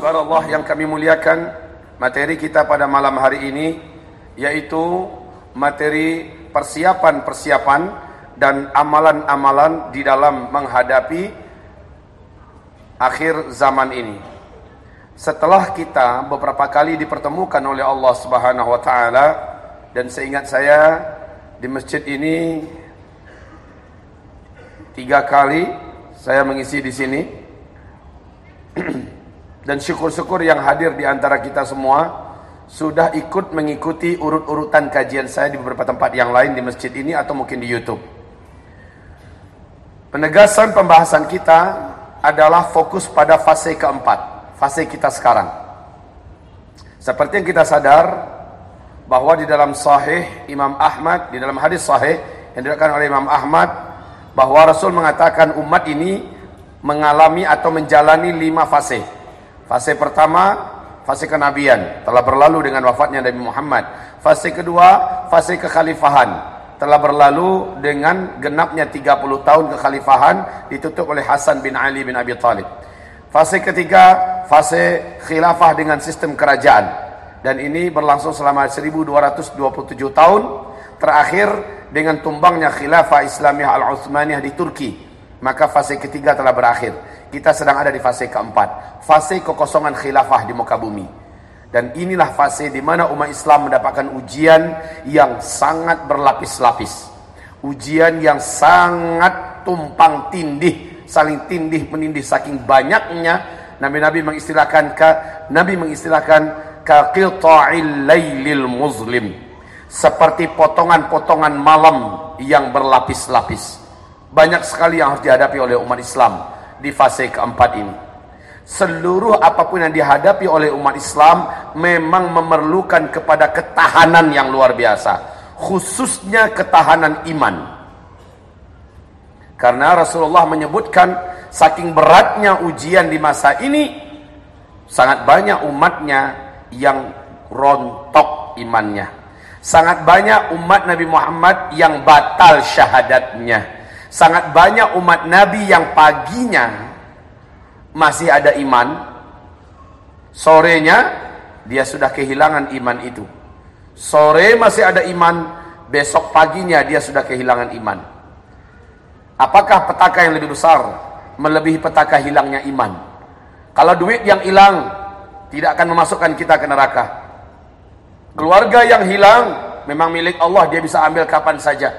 Ibarat Allah yang kami muliakan Materi kita pada malam hari ini Yaitu materi persiapan-persiapan Dan amalan-amalan di dalam menghadapi Akhir zaman ini. Setelah kita beberapa kali dipertemukan oleh Allah subhanahu wa ta'ala Dan seingat saya Di masjid ini Tiga kali saya mengisi di sini dan syukur-syukur yang hadir di antara kita semua sudah ikut mengikuti urut-urutan kajian saya di beberapa tempat yang lain di masjid ini atau mungkin di YouTube. Penegasan pembahasan kita adalah fokus pada fase keempat, fase kita sekarang. Seperti yang kita sadar bahwa di dalam sahih Imam Ahmad, di dalam hadis sahih yang diriwayatkan oleh Imam Ahmad bahwa Rasul mengatakan umat ini mengalami atau menjalani lima fase. Fase pertama, fase kenabian, telah berlalu dengan wafatnya Nabi Muhammad. Fase kedua, fase kekhalifahan, telah berlalu dengan genapnya 30 tahun kekhalifahan ditutup oleh Hasan bin Ali bin Abi Talib. Fase ketiga, fase khilafah dengan sistem kerajaan. Dan ini berlangsung selama 1227 tahun. Terakhir dengan tumbangnya khilafah Islamiyah Al-Utsmaniyah di Turki. Maka fase ketiga telah berakhir. Kita sedang ada di fase keempat. Fase kekosongan khilafah di muka bumi. Dan inilah fase di mana umat Islam mendapatkan ujian yang sangat berlapis-lapis. Ujian yang sangat tumpang tindih, saling tindih menindih saking banyaknya. Nabi-nabi mengistilahkan Nabi mengistilahkan ka qita'il lailil muslim seperti potongan-potongan malam yang berlapis-lapis. Banyak sekali yang harus dihadapi oleh umat Islam di fase keempat ini. Seluruh apa pun yang dihadapi oleh umat Islam memang memerlukan kepada ketahanan yang luar biasa. Khususnya ketahanan iman. Karena Rasulullah menyebutkan saking beratnya ujian di masa ini, sangat banyak umatnya yang rontok imannya Sangat banyak umat Nabi Muhammad yang batal syahadatnya. Sangat banyak umat Nabi yang paginya masih ada iman. Sorenya dia sudah kehilangan iman itu. Sore masih ada iman, besok paginya dia sudah kehilangan iman. Apakah petaka yang lebih besar melebihi petaka hilangnya iman? Kalau duit yang hilang tidak akan memasukkan kita ke neraka. Keluarga yang hilang memang milik Allah, dia bisa ambil kapan saja.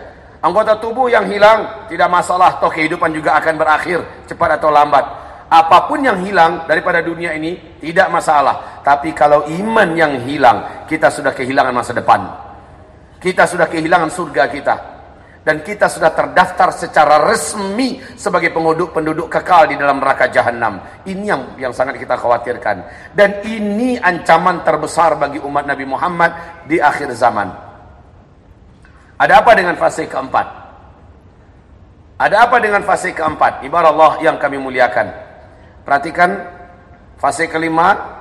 Anggota tubuh yang hilang tidak masalah, toh kehidupan juga akan berakhir cepat atau lambat. Apa pun yang hilang daripada dunia ini tidak masalah. Tapi kalau iman yang hilang, kita sudah kehilangan masa depan. Kita sudah kehilangan surga kita dan kita sudah terdaftar secara resmi sebagai penduduk-penduduk kekal di dalam neraka jahanam. Ini yang yang sangat kita khawatirkan. Dan ini ancaman terbesar bagi umat Nabi Muhammad di akhir zaman. Ada apa dengan fase keempat? Ada apa dengan fase keempat? Ibarat Allah yang kami muliakan. Perhatikan fase kelima.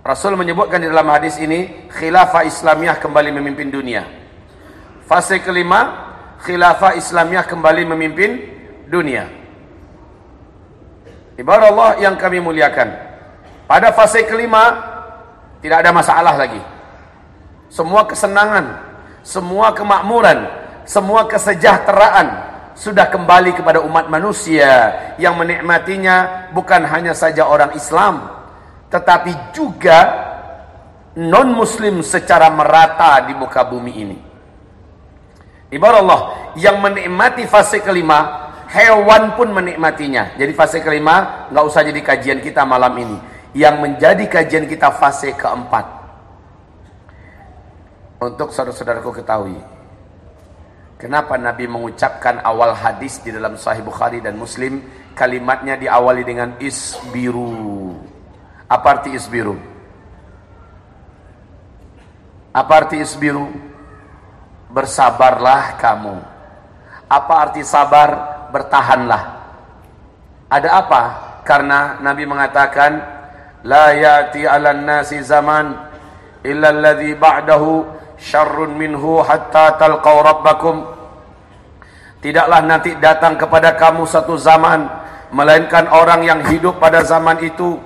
Rasul menyebutkan di dalam hadis ini khilafah Islamiyah kembali memimpin dunia. Fase kelima khilafah Islamiyah kembali memimpin dunia. Ibarat Allah yang kami muliakan. Pada fase kelima tidak ada masalah lagi. Semua kesenangan, semua kemakmuran, semua kesejahteraan sudah kembali kepada umat manusia yang menikmatinya bukan hanya saja orang Islam tetapi juga non muslim secara merata di muka bumi ini. Ibarat Allah yang menikmati fase kelima, hewan pun menikmatinya. Jadi fase kelima nggak usah jadi kajian kita malam ini. Yang menjadi kajian kita fase keempat. Untuk saudara-saudaraku ketahui, kenapa Nabi mengucapkan awal hadis di dalam Sahih Bukhari dan Muslim kalimatnya diawali dengan isbiru. Apa arti isbiru? Apa arti isbiru? Bersabarlah kamu. Apa arti sabar? Bertahanlah. Ada apa? Karena Nabi mengatakan la yati 'alan nasi zaman illa alladhi ba'dahu syarrun minhu hatta talqaw rabbakum. Tidaklah nanti datang kepada kamu satu zaman melainkan orang yang hidup pada zaman itu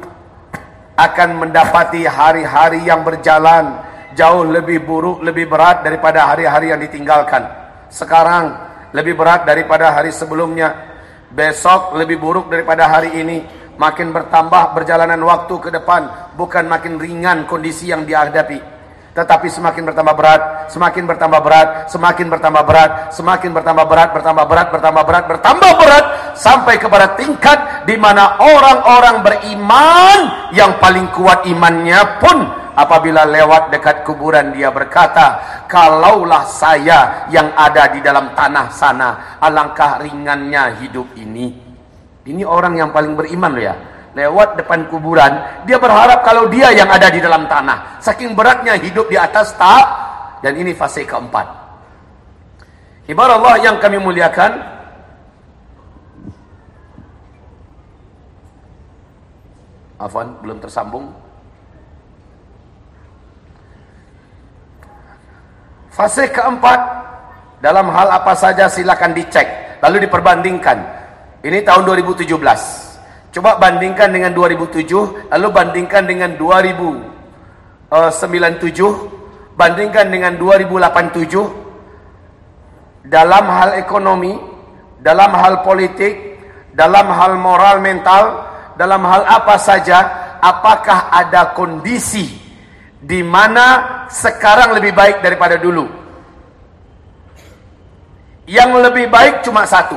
akan mendapati hari-hari yang berjalan jauh lebih buruk, lebih berat daripada hari-hari yang ditinggalkan. Sekarang lebih berat daripada hari sebelumnya. Besok lebih buruk daripada hari ini. Makin bertambah berjalanan waktu ke depan, bukan makin ringan kondisi yang dihadapi. Tetapi semakin bertambah berat, semakin bertambah berat, semakin bertambah berat, semakin bertambah berat, bertambah berat, bertambah berat, bertambah berat sampai kepada tingkat di mana orang-orang beriman yang paling kuat imannya pun apabila lewat dekat kuburan dia berkata, "Kalaulah saya yang ada di dalam tanah sana, alangkah ringannya hidup ini." Ini orang yang paling beriman loh ya lewat depan kuburan, dia berharap kalau dia yang ada di dalam tanah. Saking beratnya hidup di atas tak, dan ini fase keempat. Ibarat Allah yang kami muliakan, Afwan, belum tersambung. Fase keempat, dalam hal apa saja silakan dicek, lalu diperbandingkan. Ini tahun 2017. Coba bandingkan dengan 2007, lalu bandingkan dengan 2097, eh, bandingkan dengan 2087. Dalam hal ekonomi, dalam hal politik, dalam hal moral mental, dalam hal apa saja, apakah ada kondisi di mana sekarang lebih baik daripada dulu? Yang lebih baik cuma satu,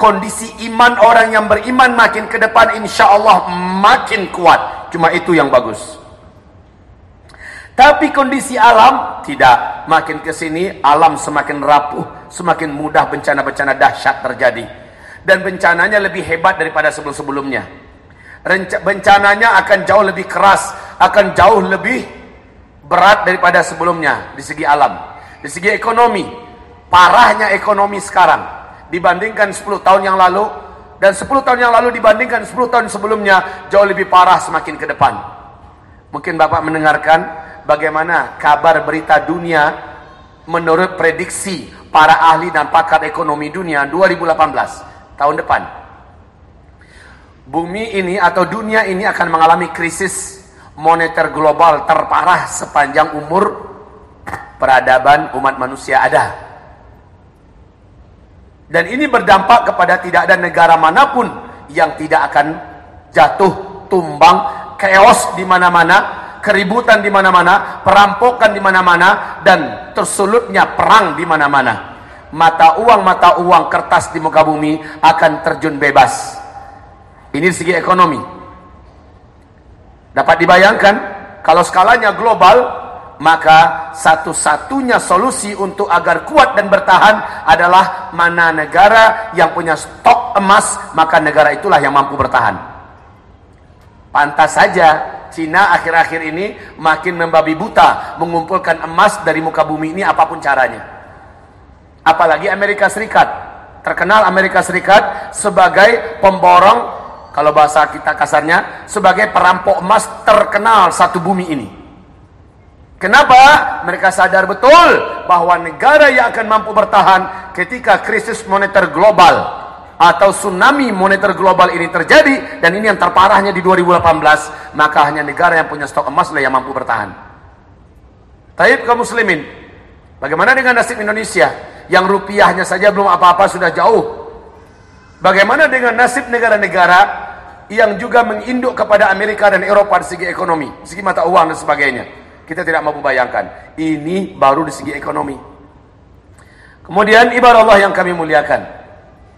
kondisi iman orang yang beriman makin ke depan insya Allah makin kuat. Cuma itu yang bagus. Tapi kondisi alam tidak. Makin ke sini alam semakin rapuh, semakin mudah bencana-bencana dahsyat terjadi. Dan bencananya lebih hebat daripada sebelum-sebelumnya. Bencananya akan jauh lebih keras, akan jauh lebih berat daripada sebelumnya di segi alam. Di segi ekonomi, parahnya ekonomi sekarang dibandingkan 10 tahun yang lalu dan 10 tahun yang lalu dibandingkan 10 tahun sebelumnya jauh lebih parah semakin ke depan. Mungkin Bapak mendengarkan bagaimana kabar berita dunia menurut prediksi para ahli dan pakar ekonomi dunia 2018 tahun depan. Bumi ini atau dunia ini akan mengalami krisis moneter global terparah sepanjang umur peradaban umat manusia ada. Dan ini berdampak kepada tidak ada negara mana pun yang tidak akan jatuh, tumbang, chaos di mana-mana, keributan di mana-mana, perampokan di mana-mana, dan tersulutnya perang di mana-mana. Mata uang, mata uang, kertas di muka bumi akan terjun bebas. Ini segi ekonomi. Dapat dibayangkan, kalau skalanya global, maka satu-satunya solusi untuk agar kuat dan bertahan adalah mana negara yang punya stok emas, maka negara itulah yang mampu bertahan. Pantas saja Cina akhir-akhir ini makin membabi buta mengumpulkan emas dari muka bumi ini apa pun caranya. Apalagi Amerika Serikat. Terkenal Amerika Serikat sebagai pemborong, kalau bahasa kita kasarnya, sebagai perampok emas terkenal satu bumi ini. Kenapa? Mereka sadar betul bahwa negara yang akan mampu bertahan ketika krisis moneter global atau tsunami moneter global ini terjadi dan ini yang terparahnya di 2018, maka hanya negara yang punya stok emas lah yang mampu bertahan. Taib kaum muslimin, bagaimana dengan nasib Indonesia yang rupiahnya saja belum apa-apa sudah jauh? Bagaimana dengan nasib negara-negara yang juga menginduk kepada Amerika dan Eropa dari segi ekonomi, segi mata uang dan sebagainya? Kita tidak mampu bayangkan. Ini baru di segi ekonomi. Kemudian ibarat Allah yang kami muliakan.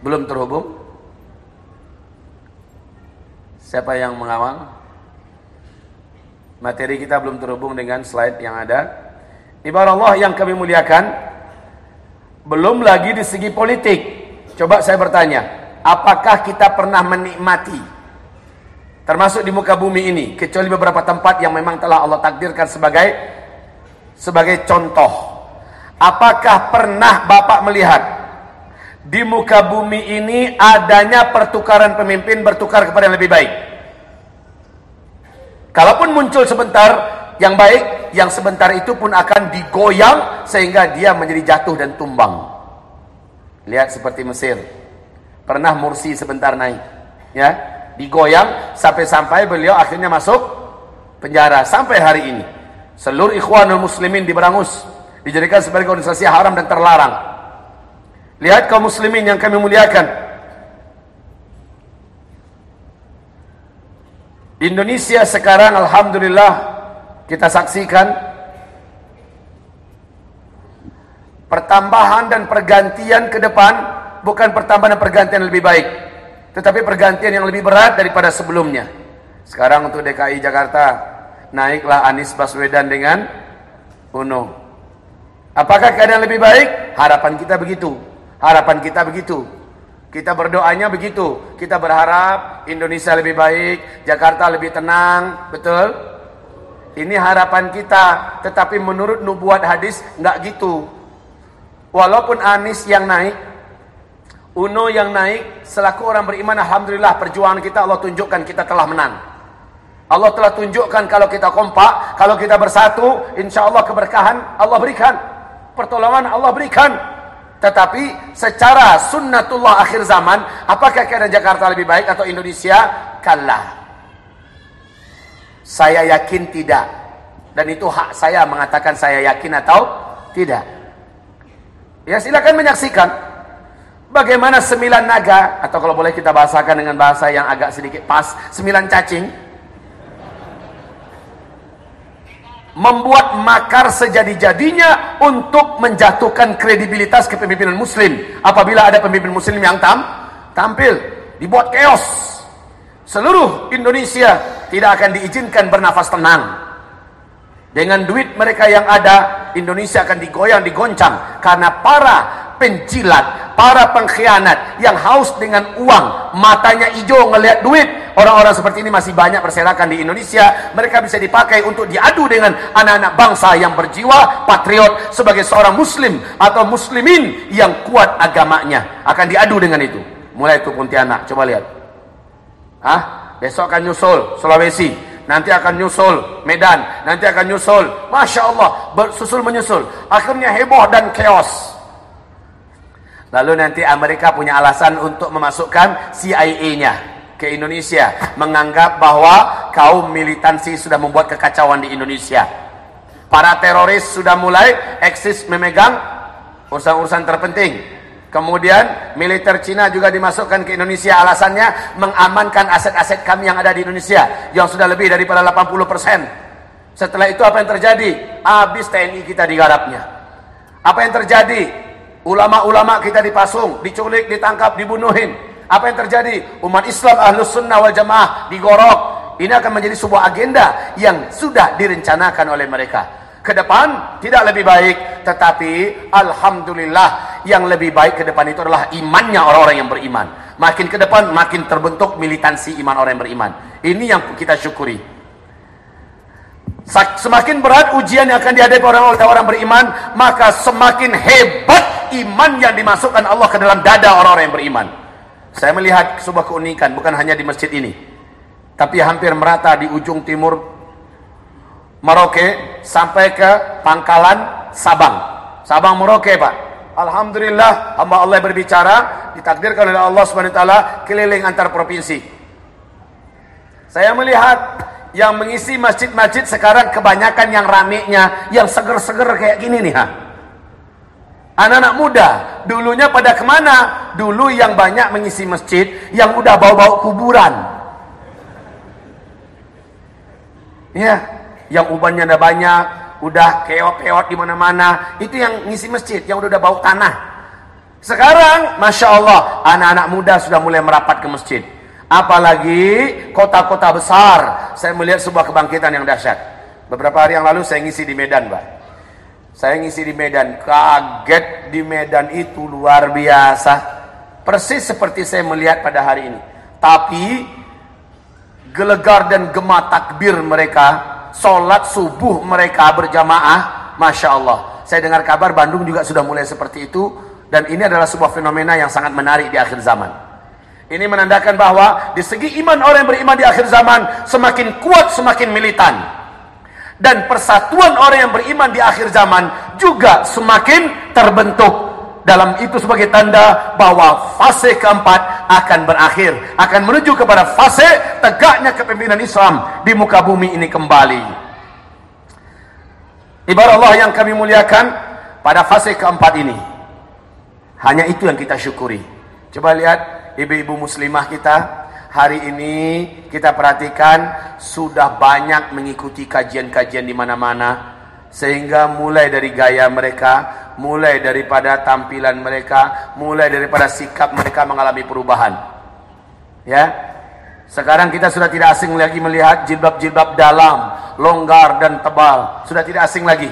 Belum terhubung? Siapa yang mengawal? Materi kita belum terhubung dengan slide yang ada. Ibarat Allah yang kami muliakan. Belum lagi di segi politik. Coba saya bertanya. Apakah kita pernah menikmati termasuk di muka bumi ini kecuali beberapa tempat yang memang telah Allah takdirkan sebagai sebagai contoh? Apakah pernah Bapak melihat di muka bumi ini adanya pertukaran pemimpin bertukar kepada yang lebih baik? Kalaupun muncul sebentar yang baik yang sebentar itu pun akan digoyang sehingga dia menjadi jatuh dan tumbang. Lihat seperti Mesir. Pernah Mursi sebentar naik. Ya, digoyang sampai-sampai beliau akhirnya masuk penjara sampai hari ini. Seluruh ikhwanul muslimin diberangus, dijadikan sebagai organisasi haram dan terlarang. Lihat kaum muslimin yang kami muliakan. Indonesia sekarang alhamdulillah kita saksikan pertambahan dan pergantian ke depan bukan pertambahan pergantian yang lebih baik tetapi pergantian yang lebih berat daripada sebelumnya. Sekarang untuk DKI Jakarta, naiklah Anies Baswedan dengan Uno. Apakah keadaan lebih baik? Harapan kita begitu. Harapan kita begitu. Kita berdoanya begitu. Kita berharap Indonesia lebih baik, Jakarta lebih tenang, betul? Ini harapan kita. Tetapi menurut nubuat hadis enggak gitu. Walaupun Anies yang naik, Uno yang naik selaku orang beriman Alhamdulillah perjuangan kita Allah tunjukkan kita telah menang. Allah telah tunjukkan kalau kita kompak Kalau kita bersatu Insya Allah keberkahan Allah berikan. Pertolongan Allah berikan. Tetapi secara sunnatullah akhir zaman Apakah keadaan Jakarta lebih baik atau Indonesia? Kalah. Saya yakin tidak. Dan itu hak saya mengatakan saya yakin atau tidak. Ya silakan menyaksikan Bagaimana sembilan naga? Atau kalau boleh kita bahasakan dengan bahasa yang agak sedikit pas, sembilan cacing. Membuat makar sejadi-jadinya untuk menjatuhkan kredibilitas kepemimpinan muslim. Apabila ada pemimpin muslim yang tam tampil dibuat chaos. Seluruh Indonesia tidak akan diizinkan bernafas tenang. Dengan duit mereka yang ada Indonesia akan digoyang digoncang. Karena para penjilat, para pengkhianat yang haus dengan uang, matanya hijau ngelihat duit. Orang-orang seperti ini masih banyak berserakan di Indonesia. Mereka bisa dipakai untuk diadu dengan anak-anak bangsa yang berjiwa patriot sebagai seorang muslim atau muslimin yang kuat agamanya. Akan diadu dengan itu. Mulai itu Pontianak, coba lihat. Hah? Besok akan nyusul Sulawesi. Nanti akan nyusul Medan. Nanti akan nyusul. Masya Allah. Bersusul menyusul. Akhirnya heboh dan chaos. Lalu nanti Amerika punya alasan untuk memasukkan CIA-nya ke Indonesia. Menganggap bahwa kaum militansi sudah membuat kekacauan di Indonesia. Para teroris sudah mulai eksis memegang urusan-urusan terpenting. Kemudian militer Cina juga dimasukkan ke Indonesia. Alasannya mengamankan aset-aset kami yang ada di Indonesia. Yang sudah lebih daripada 80%. Setelah itu apa yang terjadi? Habis TNI kita digarapnya. Apa yang terjadi? Ulama-ulama kita dipasung, diculik, ditangkap, dibunuhin. Apa yang terjadi? Umat Islam Ahlus Sunnah wal Jamaah digorok. Ini akan menjadi sebuah agenda yang sudah direncanakan oleh mereka. Ke depan tidak lebih baik, tetapi alhamdulillah yang lebih baik ke depan itu adalah imannya orang-orang yang beriman. Makin ke depan makin terbentuk militansi iman orang yang beriman. Ini yang kita syukuri. Semakin berat ujian yang akan dihadapi orang-orang beriman, maka semakin hebat iman yang dimasukkan Allah ke dalam dada orang-orang yang beriman. Saya melihat sebuah keunikan bukan hanya di masjid ini, tapi hampir merata di ujung timur Merauke sampai ke Pangkalan Sabang. Sabang Merauke, Pak. Alhamdulillah hamba Allah berbicara ditakdirkan oleh Allah Subhanahu wa taala keliling antar provinsi. Saya melihat yang mengisi masjid-masjid sekarang kebanyakan yang ramenya, yang seger-seger kayak gini nih ha. Anak-anak muda, dulunya pada ke mana? Dulu yang banyak mengisi masjid, yang udah bau-bau kuburan. Ya, yang ubannya udah banyak, udah keot-keot di mana-mana, itu yang ngisi masjid, yang udah, udah bau tanah. Sekarang, masya Allah, anak-anak muda sudah mulai merapat ke masjid. Apalagi kota-kota besar, saya melihat sebuah kebangkitan yang dahsyat. Beberapa hari yang lalu saya ngisi di Medan, Pak. Saya ngisi di Medan, kaget di Medan itu luar biasa. Persis seperti saya melihat pada hari ini. Tapi gelegar dan gema takbir mereka, solat subuh mereka berjamaah, masya Allah. Saya dengar kabar Bandung juga sudah mulai seperti itu, dan ini adalah sebuah fenomena yang sangat menarik di akhir zaman. Ini menandakan bahwa di segi iman orang yang beriman di akhir zaman semakin kuat, semakin militan. Dan persatuan orang yang beriman di akhir zaman juga semakin terbentuk. dalam itu sebagai tanda bahwa fase keempat akan berakhir akan menuju kepada fase tegaknya kepemimpinan Islam di muka bumi ini kembali. Ibarat Allah yang kami muliakan pada fase keempat ini hanya itu yang kita syukuri. Coba lihat ibu-ibu muslimah kita hari ini kita perhatikan sudah banyak mengikuti kajian-kajian di mana-mana sehingga mulai dari gaya mereka, mulai daripada tampilan mereka, mulai daripada sikap mereka mengalami perubahan. Ya. Sekarang kita sudah tidak asing lagi melihat jilbab-jilbab dalam, longgar dan tebal. Sudah tidak asing lagi.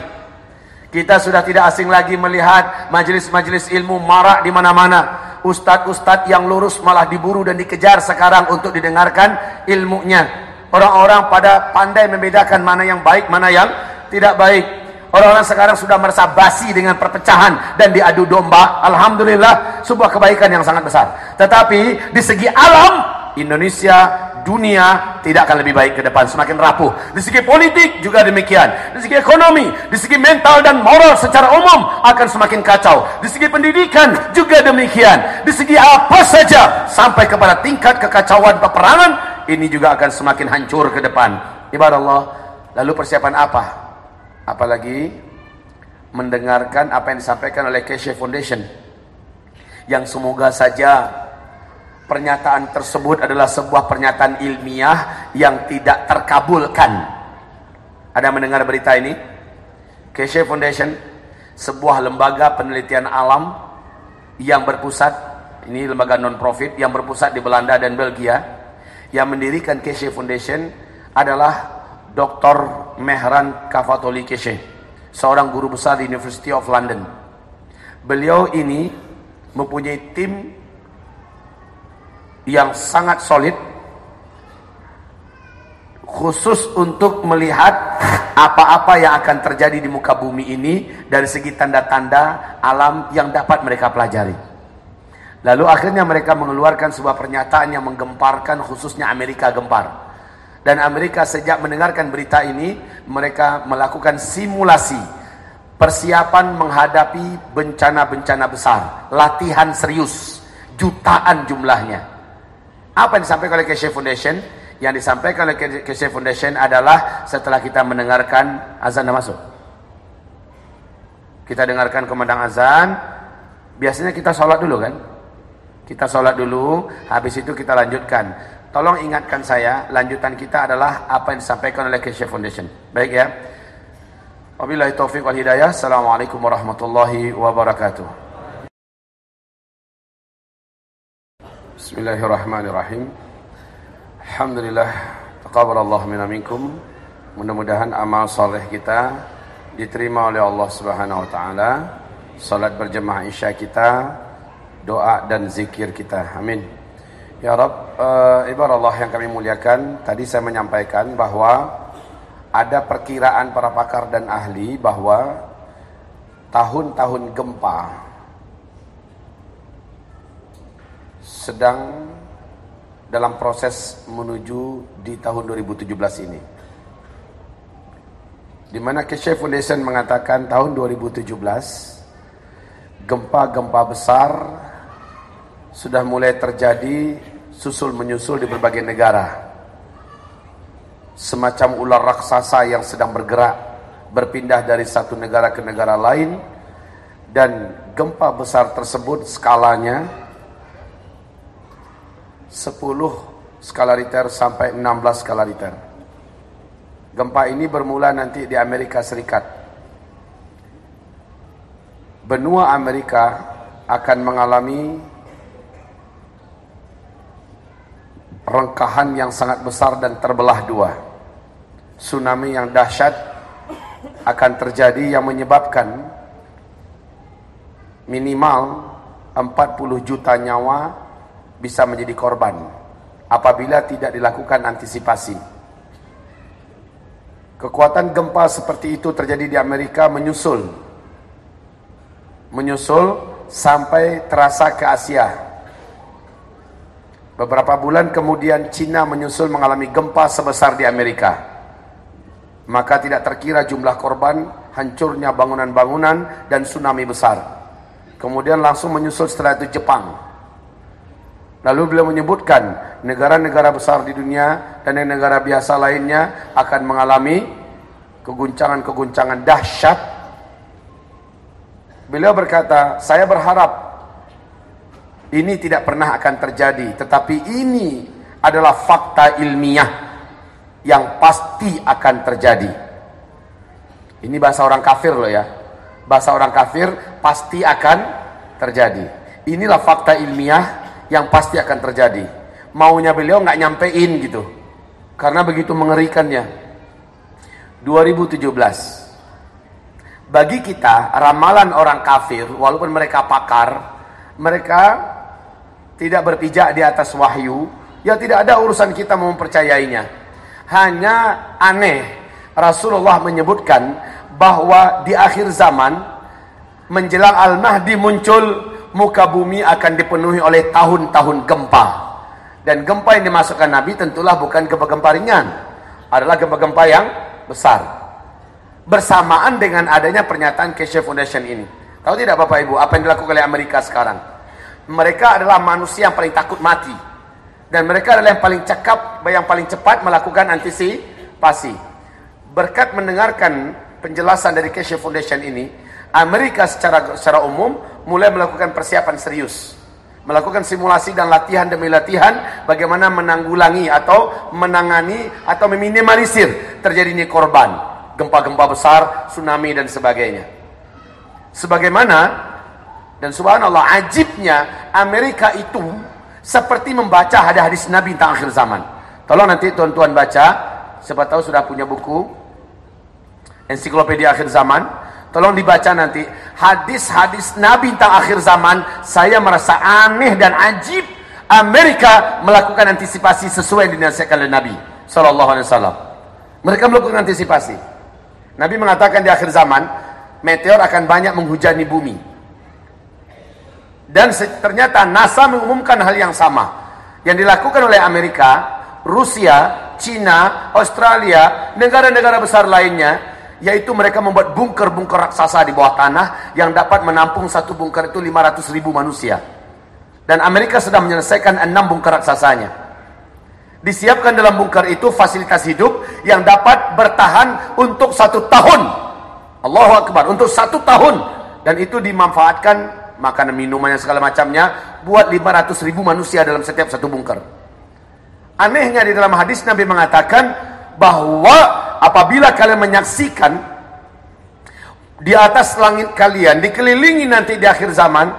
Kita sudah tidak asing lagi melihat majelis-majelis ilmu marak di mana-mana. Ustadz-ustadz yang lurus malah diburu dan dikejar sekarang untuk didengarkan ilmunya. Orang-orang pada pandai membedakan mana yang baik, mana yang tidak baik. Orang-orang sekarang sudah merasa basi dengan perpecahan dan diadu domba. Alhamdulillah, sebuah kebaikan yang sangat besar. Tetapi di segi alam, Indonesia, dunia tidak akan lebih baik ke depan, semakin rapuh. Di segi politik juga demikian. Di segi ekonomi, di segi mental dan moral secara umum akan semakin kacau. Di segi pendidikan juga demikian. Di segi apa saja sampai kepada tingkat kekacauan peperangan ini juga akan semakin hancur ke depan. Ibarat Allah, lalu persiapan apa? apalagi mendengarkan apa yang disampaikan oleh Keshe Foundation yang semoga saja pernyataan tersebut adalah sebuah pernyataan ilmiah yang tidak terkabulkan ada mendengar berita ini Keshe Foundation sebuah lembaga penelitian alam yang berpusat ini lembaga non-profit yang berpusat di Belanda dan Belgia yang mendirikan Keshe Foundation adalah Dr. Mehran Kafatoli Keshe, seorang guru besar di University of London. Beliau ini mempunyai tim yang sangat solid khusus untuk melihat apa-apa yang akan terjadi di muka bumi ini dari segi tanda-tanda alam yang dapat mereka pelajari. Lalu akhirnya mereka mengeluarkan sebuah pernyataan yang menggemparkan khususnya Amerika gempar. Dan Amerika sejak mendengarkan berita ini, mereka melakukan simulasi persiapan menghadapi bencana-bencana besar, latihan serius, jutaan jumlahnya. Apa yang disampaikan oleh Keshe Foundation? Yang disampaikan oleh Keshe Foundation adalah setelah kita mendengarkan azan dan masuk. Kita dengarkan komandang azan, biasanya kita sholat dulu kan? Kita sholat dulu, habis itu kita lanjutkan. Tolong ingatkan saya, lanjutan kita adalah apa yang disampaikan oleh Keshe Foundation. Baik ya. Wabillahi taufiq wal hidayah. Assalamualaikum warahmatullahi wabarakatuh. Bismillahirrahmanirrahim. Alhamdulillah. Taqabbalallahu minna minkum. Mudah-mudahan amal soleh kita diterima oleh Allah Subhanahu wa taala. Salat berjemaah Isya kita, doa dan zikir kita. Amin. Ya Rab, uh, ibarat Allah yang kami muliakan, tadi saya menyampaikan bahwa ada perkiraan para pakar dan ahli bahwa tahun-tahun gempa sedang dalam proses menuju di tahun 2017 ini. Di mana Keshe Foundation mengatakan tahun 2017 gempa-gempa besar sudah mulai terjadi susul menyusul di berbagai negara. Semacam ular raksasa yang sedang bergerak berpindah dari satu negara ke negara lain dan gempa besar tersebut skalanya 10 skala Richter sampai 16 skala Richter. Gempa ini bermula nanti di Amerika Serikat. Benua Amerika akan mengalami rengkahan yang sangat besar dan terbelah dua. Tsunami yang dahsyat akan terjadi yang menyebabkan minimal 40 juta nyawa bisa menjadi korban apabila tidak dilakukan antisipasi. Kekuatan gempa seperti itu terjadi di Amerika menyusul. Menyusul sampai terasa ke Asia. Beberapa bulan kemudian Cina menyusul mengalami gempa sebesar di Amerika. Maka tidak terkira jumlah korban, hancurnya bangunan-bangunan dan tsunami besar. Kemudian langsung menyusul setelah itu Jepang. Lalu beliau menyebutkan negara-negara besar di dunia dan negara biasa lainnya akan mengalami keguncangan-keguncangan dahsyat. Beliau berkata, saya berharap ini tidak pernah akan terjadi, tetapi ini adalah fakta ilmiah yang pasti akan terjadi. Ini bahasa orang kafir loh ya. Bahasa orang kafir pasti akan terjadi. Inilah fakta ilmiah yang pasti akan terjadi. Maunya beliau nggak nyampein gitu. Karena begitu mengerikannya. 2017. Bagi kita, ramalan orang kafir, walaupun mereka pakar, mereka tidak berpijak di atas wahyu, ya tidak ada urusan kita mempercayainya. Hanya aneh, Rasulullah menyebutkan bahwa di akhir zaman menjelang Al-Mahdi muncul muka bumi akan dipenuhi oleh tahun-tahun gempa. Dan gempa yang dimasukkan Nabi tentulah bukan gempa-gempa ringan, adalah gempa-gempa yang besar. Bersamaan dengan adanya pernyataan Keshe Foundation ini. Tahu tidak Bapak Ibu apa yang dilakukan oleh Amerika sekarang? mereka adalah manusia yang paling takut mati. Dan mereka adalah yang paling cekap, yang paling cepat melakukan antisipasi. Berkat mendengarkan penjelasan dari Keshe Foundation ini, Amerika secara secara umum mulai melakukan persiapan serius. Melakukan simulasi dan latihan demi latihan bagaimana menanggulangi atau menangani atau meminimalisir terjadinya korban. Gempa-gempa besar, tsunami dan sebagainya. Sebagaimana dan subhanallah ajibnya Amerika itu seperti membaca hadis-hadis Nabi tentang akhir zaman. Tolong nanti tuan-tuan baca, siapa tahu sudah punya buku ensiklopedia akhir zaman. Tolong dibaca nanti hadis-hadis Nabi tentang akhir zaman. Saya merasa aneh dan ajib Amerika melakukan antisipasi sesuai yang dinasihatkan oleh Nabi sallallahu alaihi wasallam. Mereka melakukan antisipasi. Nabi mengatakan di akhir zaman meteor akan banyak menghujani bumi. Dan ternyata NASA mengumumkan hal yang sama. Yang dilakukan oleh Amerika, Rusia, China, Australia, negara-negara besar lainnya, yaitu mereka membuat bunker-bunker raksasa di bawah tanah yang dapat menampung satu bunker itu 500 ribu manusia. Dan Amerika sedang menyelesaikan enam bunker raksasanya. Disiapkan dalam bunker itu fasilitas hidup yang dapat bertahan untuk satu tahun. Allahu Akbar, untuk satu tahun. Dan itu dimanfaatkan makanan minumannya segala macamnya buat 500 ribu manusia dalam setiap satu bunker anehnya di dalam hadis Nabi mengatakan bahwa apabila kalian menyaksikan di atas langit kalian dikelilingi nanti di akhir zaman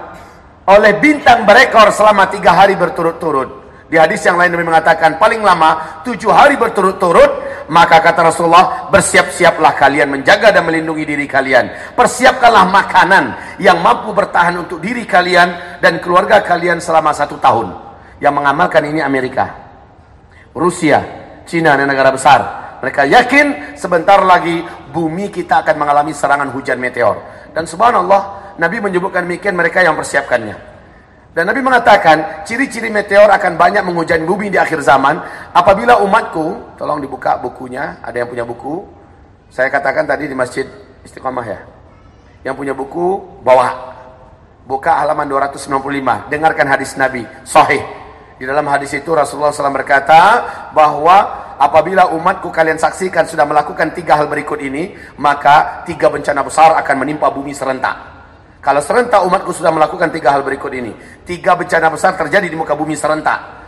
oleh bintang berekor selama tiga hari berturut-turut di hadis yang lain mengatakan paling lama tujuh hari berturut-turut maka kata Rasulullah bersiap-siaplah kalian menjaga dan melindungi diri kalian. Persiapkanlah makanan yang mampu bertahan untuk diri kalian dan keluarga kalian selama satu tahun. Yang mengamalkan ini Amerika, Rusia, Cina dan negara besar. Mereka yakin sebentar lagi bumi kita akan mengalami serangan hujan meteor. Dan subhanallah Nabi menyebutkan demikian mereka yang persiapkannya. Dan Nabi mengatakan, ciri-ciri meteor akan banyak menghujani bumi di akhir zaman. Apabila umatku, tolong dibuka bukunya, ada yang punya buku. Saya katakan tadi di Masjid Istiqamah ya. Yang punya buku, bawa. Buka halaman 295, dengarkan hadis Nabi, sahih. Di dalam hadis itu Rasulullah SAW berkata bahwa apabila umatku kalian saksikan sudah melakukan tiga hal berikut ini, maka tiga bencana besar akan menimpa bumi serentak. Kalau serentak umatku sudah melakukan tiga hal berikut ini. Tiga bencana besar terjadi di muka bumi serentak.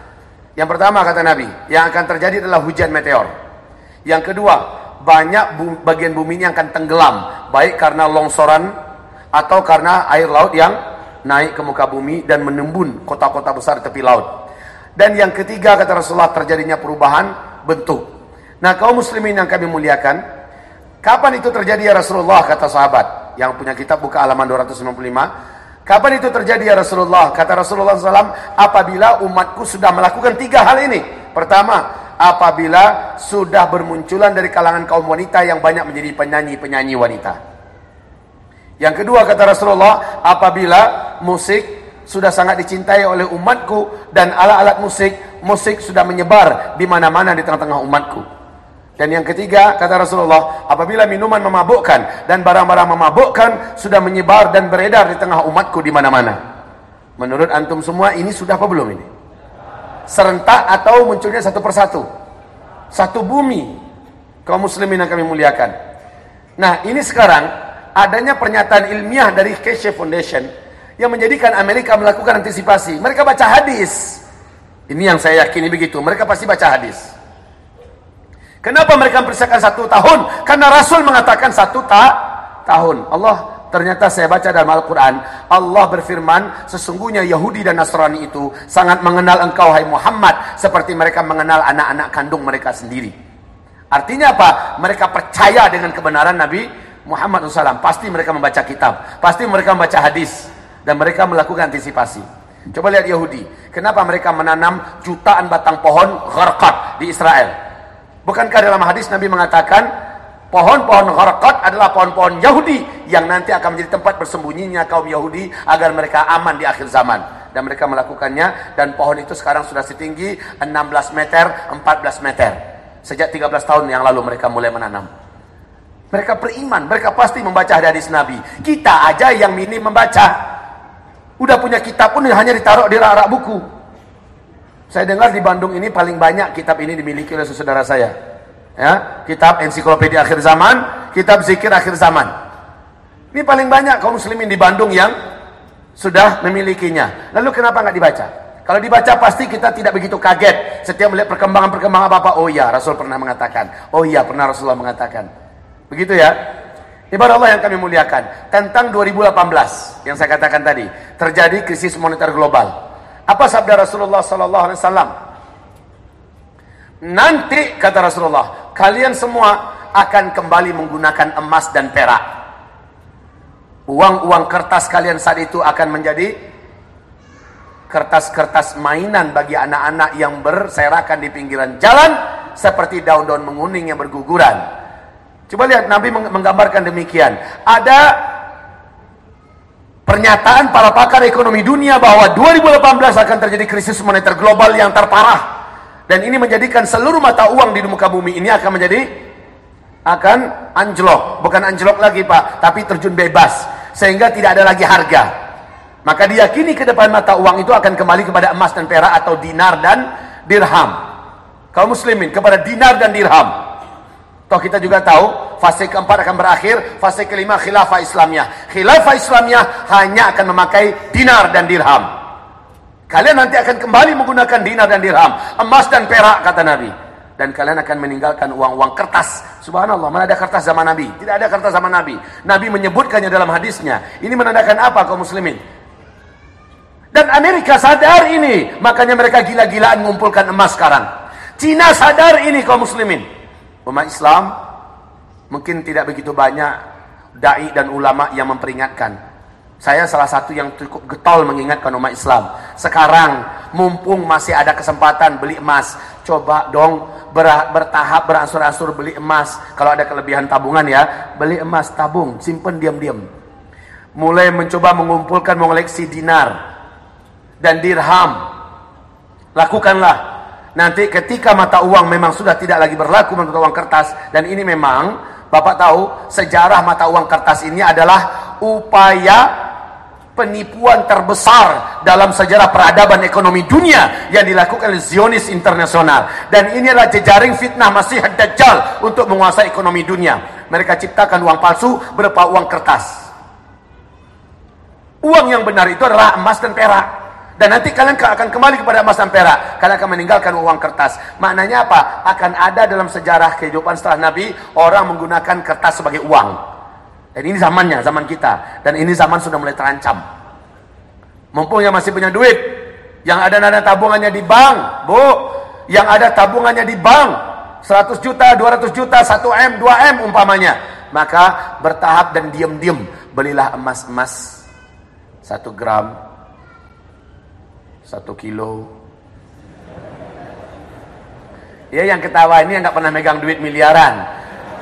Yang pertama kata Nabi, yang akan terjadi adalah hujan meteor. Yang kedua, banyak bagian bumi ini akan tenggelam. Baik karena longsoran atau karena air laut yang naik ke muka bumi dan menembun kota-kota besar tepi laut. Dan yang ketiga kata Rasulullah terjadinya perubahan bentuk. Nah kaum muslimin yang kami muliakan, kapan itu terjadi ya Rasulullah kata sahabat? yang punya kitab buka halaman 295. Kapan itu terjadi ya Rasulullah? Kata Rasulullah SAW, apabila umatku sudah melakukan tiga hal ini. Pertama, apabila sudah bermunculan dari kalangan kaum wanita yang banyak menjadi penyanyi-penyanyi wanita. Yang kedua kata Rasulullah, apabila musik sudah sangat dicintai oleh umatku dan alat-alat musik, musik sudah menyebar di mana-mana di tengah-tengah umatku. Dan yang ketiga, kata Rasulullah, apabila minuman memabukkan dan barang-barang memabukkan sudah menyebar dan beredar di tengah umatku di mana-mana. Menurut antum semua ini sudah apa belum ini? Serentak atau munculnya satu persatu? Satu bumi. Kaum muslimin yang kami muliakan. Nah, ini sekarang adanya pernyataan ilmiah dari Keshe Foundation yang menjadikan Amerika melakukan antisipasi. Mereka baca hadis. Ini yang saya yakini begitu. Mereka pasti baca hadis. Kenapa mereka mempersiapkan satu tahun? Karena Rasul mengatakan satu ta tahun. Allah ternyata saya baca dalam Al-Quran. Allah berfirman, sesungguhnya Yahudi dan Nasrani itu sangat mengenal engkau hai Muhammad. Seperti mereka mengenal anak-anak kandung mereka sendiri. Artinya apa? Mereka percaya dengan kebenaran Nabi Muhammad SAW. Pasti mereka membaca kitab. Pasti mereka membaca hadis. Dan mereka melakukan antisipasi. Coba lihat Yahudi. Kenapa mereka menanam jutaan batang pohon gharqat di Israel? Bukankah dalam hadis Nabi mengatakan pohon-pohon gharqat adalah pohon-pohon Yahudi yang nanti akan menjadi tempat bersembunyinya kaum Yahudi agar mereka aman di akhir zaman dan mereka melakukannya dan pohon itu sekarang sudah setinggi 16 meter 14 meter sejak 13 tahun yang lalu mereka mulai menanam mereka beriman mereka pasti membaca hadis Nabi kita aja yang minim membaca udah punya kitab pun hanya ditaruh di rak-rak buku saya dengar di Bandung ini paling banyak kitab ini dimiliki oleh saudara saya. Ya, kitab ensiklopedia akhir zaman, kitab zikir akhir zaman. Ini paling banyak kaum muslimin di Bandung yang sudah memilikinya. Lalu kenapa nggak dibaca? Kalau dibaca pasti kita tidak begitu kaget setiap melihat perkembangan-perkembangan apa-apa. Oh iya, Rasul pernah mengatakan. Oh iya, pernah Rasulullah mengatakan. Begitu ya. Ibarat Allah yang kami muliakan. Tentang 2018 yang saya katakan tadi. Terjadi krisis moneter global. Apa sabda Rasulullah sallallahu alaihi wasallam? Nanti kata Rasulullah, kalian semua akan kembali menggunakan emas dan perak. Uang-uang kertas kalian saat itu akan menjadi kertas-kertas mainan bagi anak-anak yang berserakan di pinggiran jalan seperti daun-daun menguning yang berguguran. Coba lihat Nabi menggambarkan demikian. Ada Pernyataan para pakar ekonomi dunia bahwa 2018 akan terjadi krisis moneter global yang terparah. Dan ini menjadikan seluruh mata uang di muka bumi ini akan menjadi akan anjlok. Bukan anjlok lagi Pak, tapi terjun bebas. Sehingga tidak ada lagi harga. Maka diyakini ke depan mata uang itu akan kembali kepada emas dan perak atau dinar dan dirham. Kaum muslimin kepada dinar dan dirham. Toh kita juga tahu fase keempat akan berakhir, fase kelima khilafah Islamiyah. Khilafah Islamiyah hanya akan memakai dinar dan dirham. Kalian nanti akan kembali menggunakan dinar dan dirham, emas dan perak kata Nabi. Dan kalian akan meninggalkan uang-uang kertas. Subhanallah, mana ada kertas zaman Nabi? Tidak ada kertas zaman Nabi. Nabi menyebutkannya dalam hadisnya. Ini menandakan apa kaum muslimin? Dan Amerika sadar ini, makanya mereka gila-gilaan mengumpulkan emas sekarang. Cina sadar ini kaum muslimin umat Islam mungkin tidak begitu banyak dai dan ulama yang memperingatkan. Saya salah satu yang cukup getol mengingatkan umat Islam. Sekarang mumpung masih ada kesempatan beli emas, coba dong ber, bertahap beransur-ansur beli emas. Kalau ada kelebihan tabungan ya, beli emas tabung, simpen diam-diam. Mulai mencoba mengumpulkan mengoleksi dinar dan dirham. Lakukanlah Nanti ketika mata uang memang sudah tidak lagi berlaku mata uang kertas dan ini memang Bapak tahu sejarah mata uang kertas ini adalah upaya penipuan terbesar dalam sejarah peradaban ekonomi dunia yang dilakukan oleh Zionis internasional. Dan ini adalah jejaring fitnah Masih Dajjal untuk menguasai ekonomi dunia. Mereka ciptakan uang palsu berupa uang kertas. Uang yang benar itu adalah emas dan perak dan nanti kalian akan kembali kepada emas dan perak. Kalian akan meninggalkan uang kertas. Maknanya apa? Akan ada dalam sejarah kehidupan setelah Nabi, orang menggunakan kertas sebagai uang. Dan ini zamannya, zaman kita. Dan ini zaman sudah mulai terancam. Mumpung yang masih punya duit, yang ada nada tabungannya di bank, bu, yang ada tabungannya di bank, 100 juta, 200 juta, 1 M, 2 M umpamanya. Maka bertahap dan diam-diam belilah emas-emas 1 gram, satu kilo. Ya yang ketawa ini yang nggak pernah megang duit miliaran.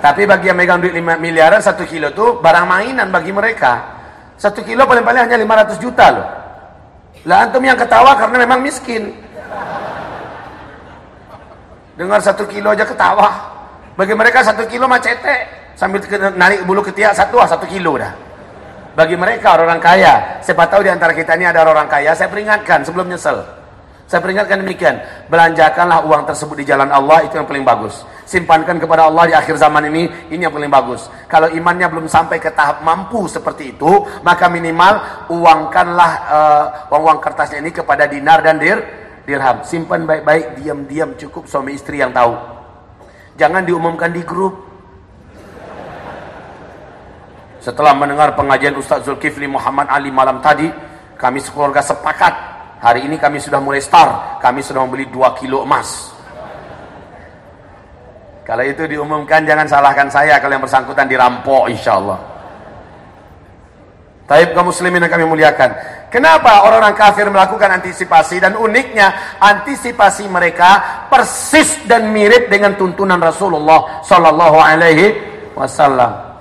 Tapi bagi yang megang duit lima miliaran, satu kilo itu barang mainan bagi mereka. Satu kilo paling-paling hanya 500 juta loh. Lah antum yang ketawa karena memang miskin. Dengar satu kilo aja ketawa. Bagi mereka satu kilo macete sambil narik bulu ketiak satu ah satu kilo dah. Bagi mereka orang-orang kaya, siapa tahu di antara kita ini ada orang kaya, saya peringatkan sebelum nyesel. Saya peringatkan demikian, belanjakanlah uang tersebut di jalan Allah itu yang paling bagus. Simpankan kepada Allah di akhir zaman ini, ini yang paling bagus. Kalau imannya belum sampai ke tahap mampu seperti itu, maka minimal uangkanlah uh, uang-uang kertasnya ini kepada dinar dan dir, dirham. Simpan baik-baik, diam-diam cukup suami istri yang tahu. Jangan diumumkan di grup. Setelah mendengar pengajian Ustaz Zulkifli Muhammad Ali malam tadi, kami sekeluarga sepakat Hari ini kami sudah mulai start. Kami sudah membeli 2 kilo emas. Kalau itu diumumkan jangan salahkan saya kalau yang bersangkutan dirampok insya Allah. Taib kaum muslimin yang kami muliakan. Kenapa orang-orang kafir melakukan antisipasi dan uniknya antisipasi mereka persis dan mirip dengan tuntunan Rasulullah sallallahu alaihi wasallam.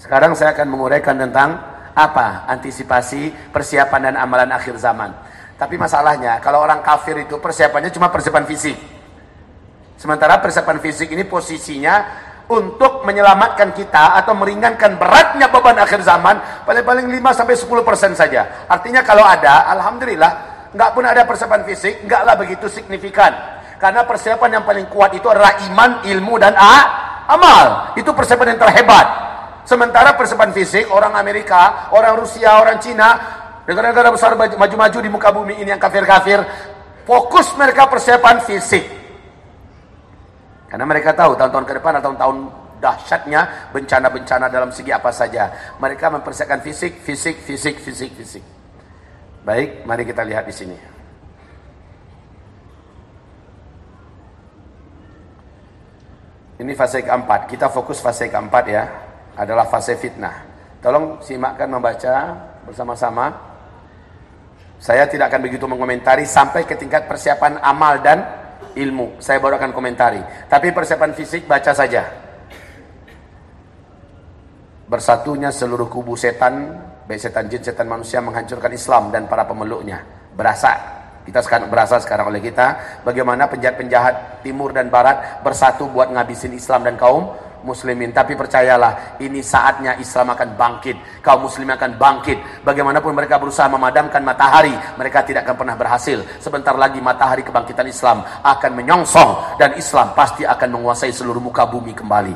Sekarang saya akan menguraikan tentang apa antisipasi persiapan dan amalan akhir zaman. Tapi masalahnya, kalau orang kafir itu persiapannya cuma persiapan fisik. Sementara persiapan fisik ini posisinya untuk menyelamatkan kita atau meringankan beratnya beban akhir zaman paling-paling 5 sampai 10 persen saja. Artinya kalau ada, alhamdulillah, nggak pun ada persiapan fisik, nggaklah begitu signifikan. Karena persiapan yang paling kuat itu adalah iman, ilmu dan a, amal. Itu persiapan yang terhebat. Sementara persiapan fisik orang Amerika, orang Rusia, orang Cina Negara-negara besar maju-maju di muka bumi ini yang kafir-kafir, fokus mereka persiapan fisik. Karena mereka tahu tahun-tahun ke depan atau tahun dahsyatnya bencana-bencana dalam segi apa saja. Mereka mempersiapkan fisik, fisik, fisik, fisik, fisik. Baik, mari kita lihat di sini. Ini fase keempat. Kita fokus fase keempat ya. Adalah fase fitnah. Tolong simakkan membaca bersama-sama. Saya tidak akan begitu mengomentari sampai ke tingkat persiapan amal dan ilmu. Saya baru akan komentari. Tapi persiapan fisik baca saja. Bersatunya seluruh kubu setan, baik setan jin, setan manusia menghancurkan Islam dan para pemeluknya. Berasa. Kita sekarang berasa sekarang oleh kita bagaimana penjahat-penjahat timur dan barat bersatu buat ngabisin Islam dan kaum muslimin. Tapi percayalah, ini saatnya Islam akan bangkit. Kaum muslimin akan bangkit. Bagaimanapun mereka berusaha memadamkan matahari, mereka tidak akan pernah berhasil. Sebentar lagi matahari kebangkitan Islam akan menyongsong dan Islam pasti akan menguasai seluruh muka bumi kembali.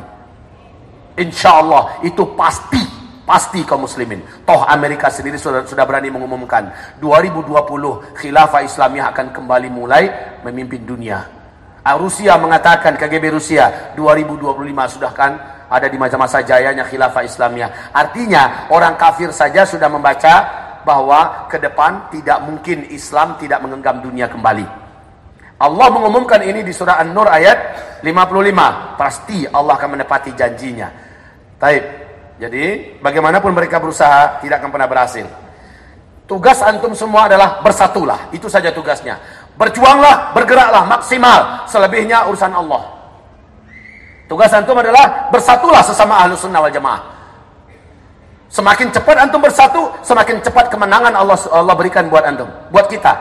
Insya Allah itu pasti pasti kaum muslimin. Toh Amerika sendiri sudah, sudah berani mengumumkan 2020 khilafah Islamiyah akan kembali mulai memimpin dunia. Ah, Rusia mengatakan KGB Rusia 2025 sudah kan ada di masa-masa jayanya khilafah Islamiyah. Artinya orang kafir saja sudah membaca bahwa ke depan tidak mungkin Islam tidak menggenggam dunia kembali. Allah mengumumkan ini di surah An-Nur ayat 55. Pasti Allah akan menepati janjinya. Taib. Jadi bagaimanapun mereka berusaha tidak akan pernah berhasil. Tugas antum semua adalah bersatulah. Itu saja tugasnya. Berjuanglah, bergeraklah maksimal. Selebihnya urusan Allah. Tugas antum adalah bersatulah sesama ahlu sunnah wal jamaah. Semakin cepat antum bersatu, semakin cepat kemenangan Allah Allah berikan buat antum, buat kita.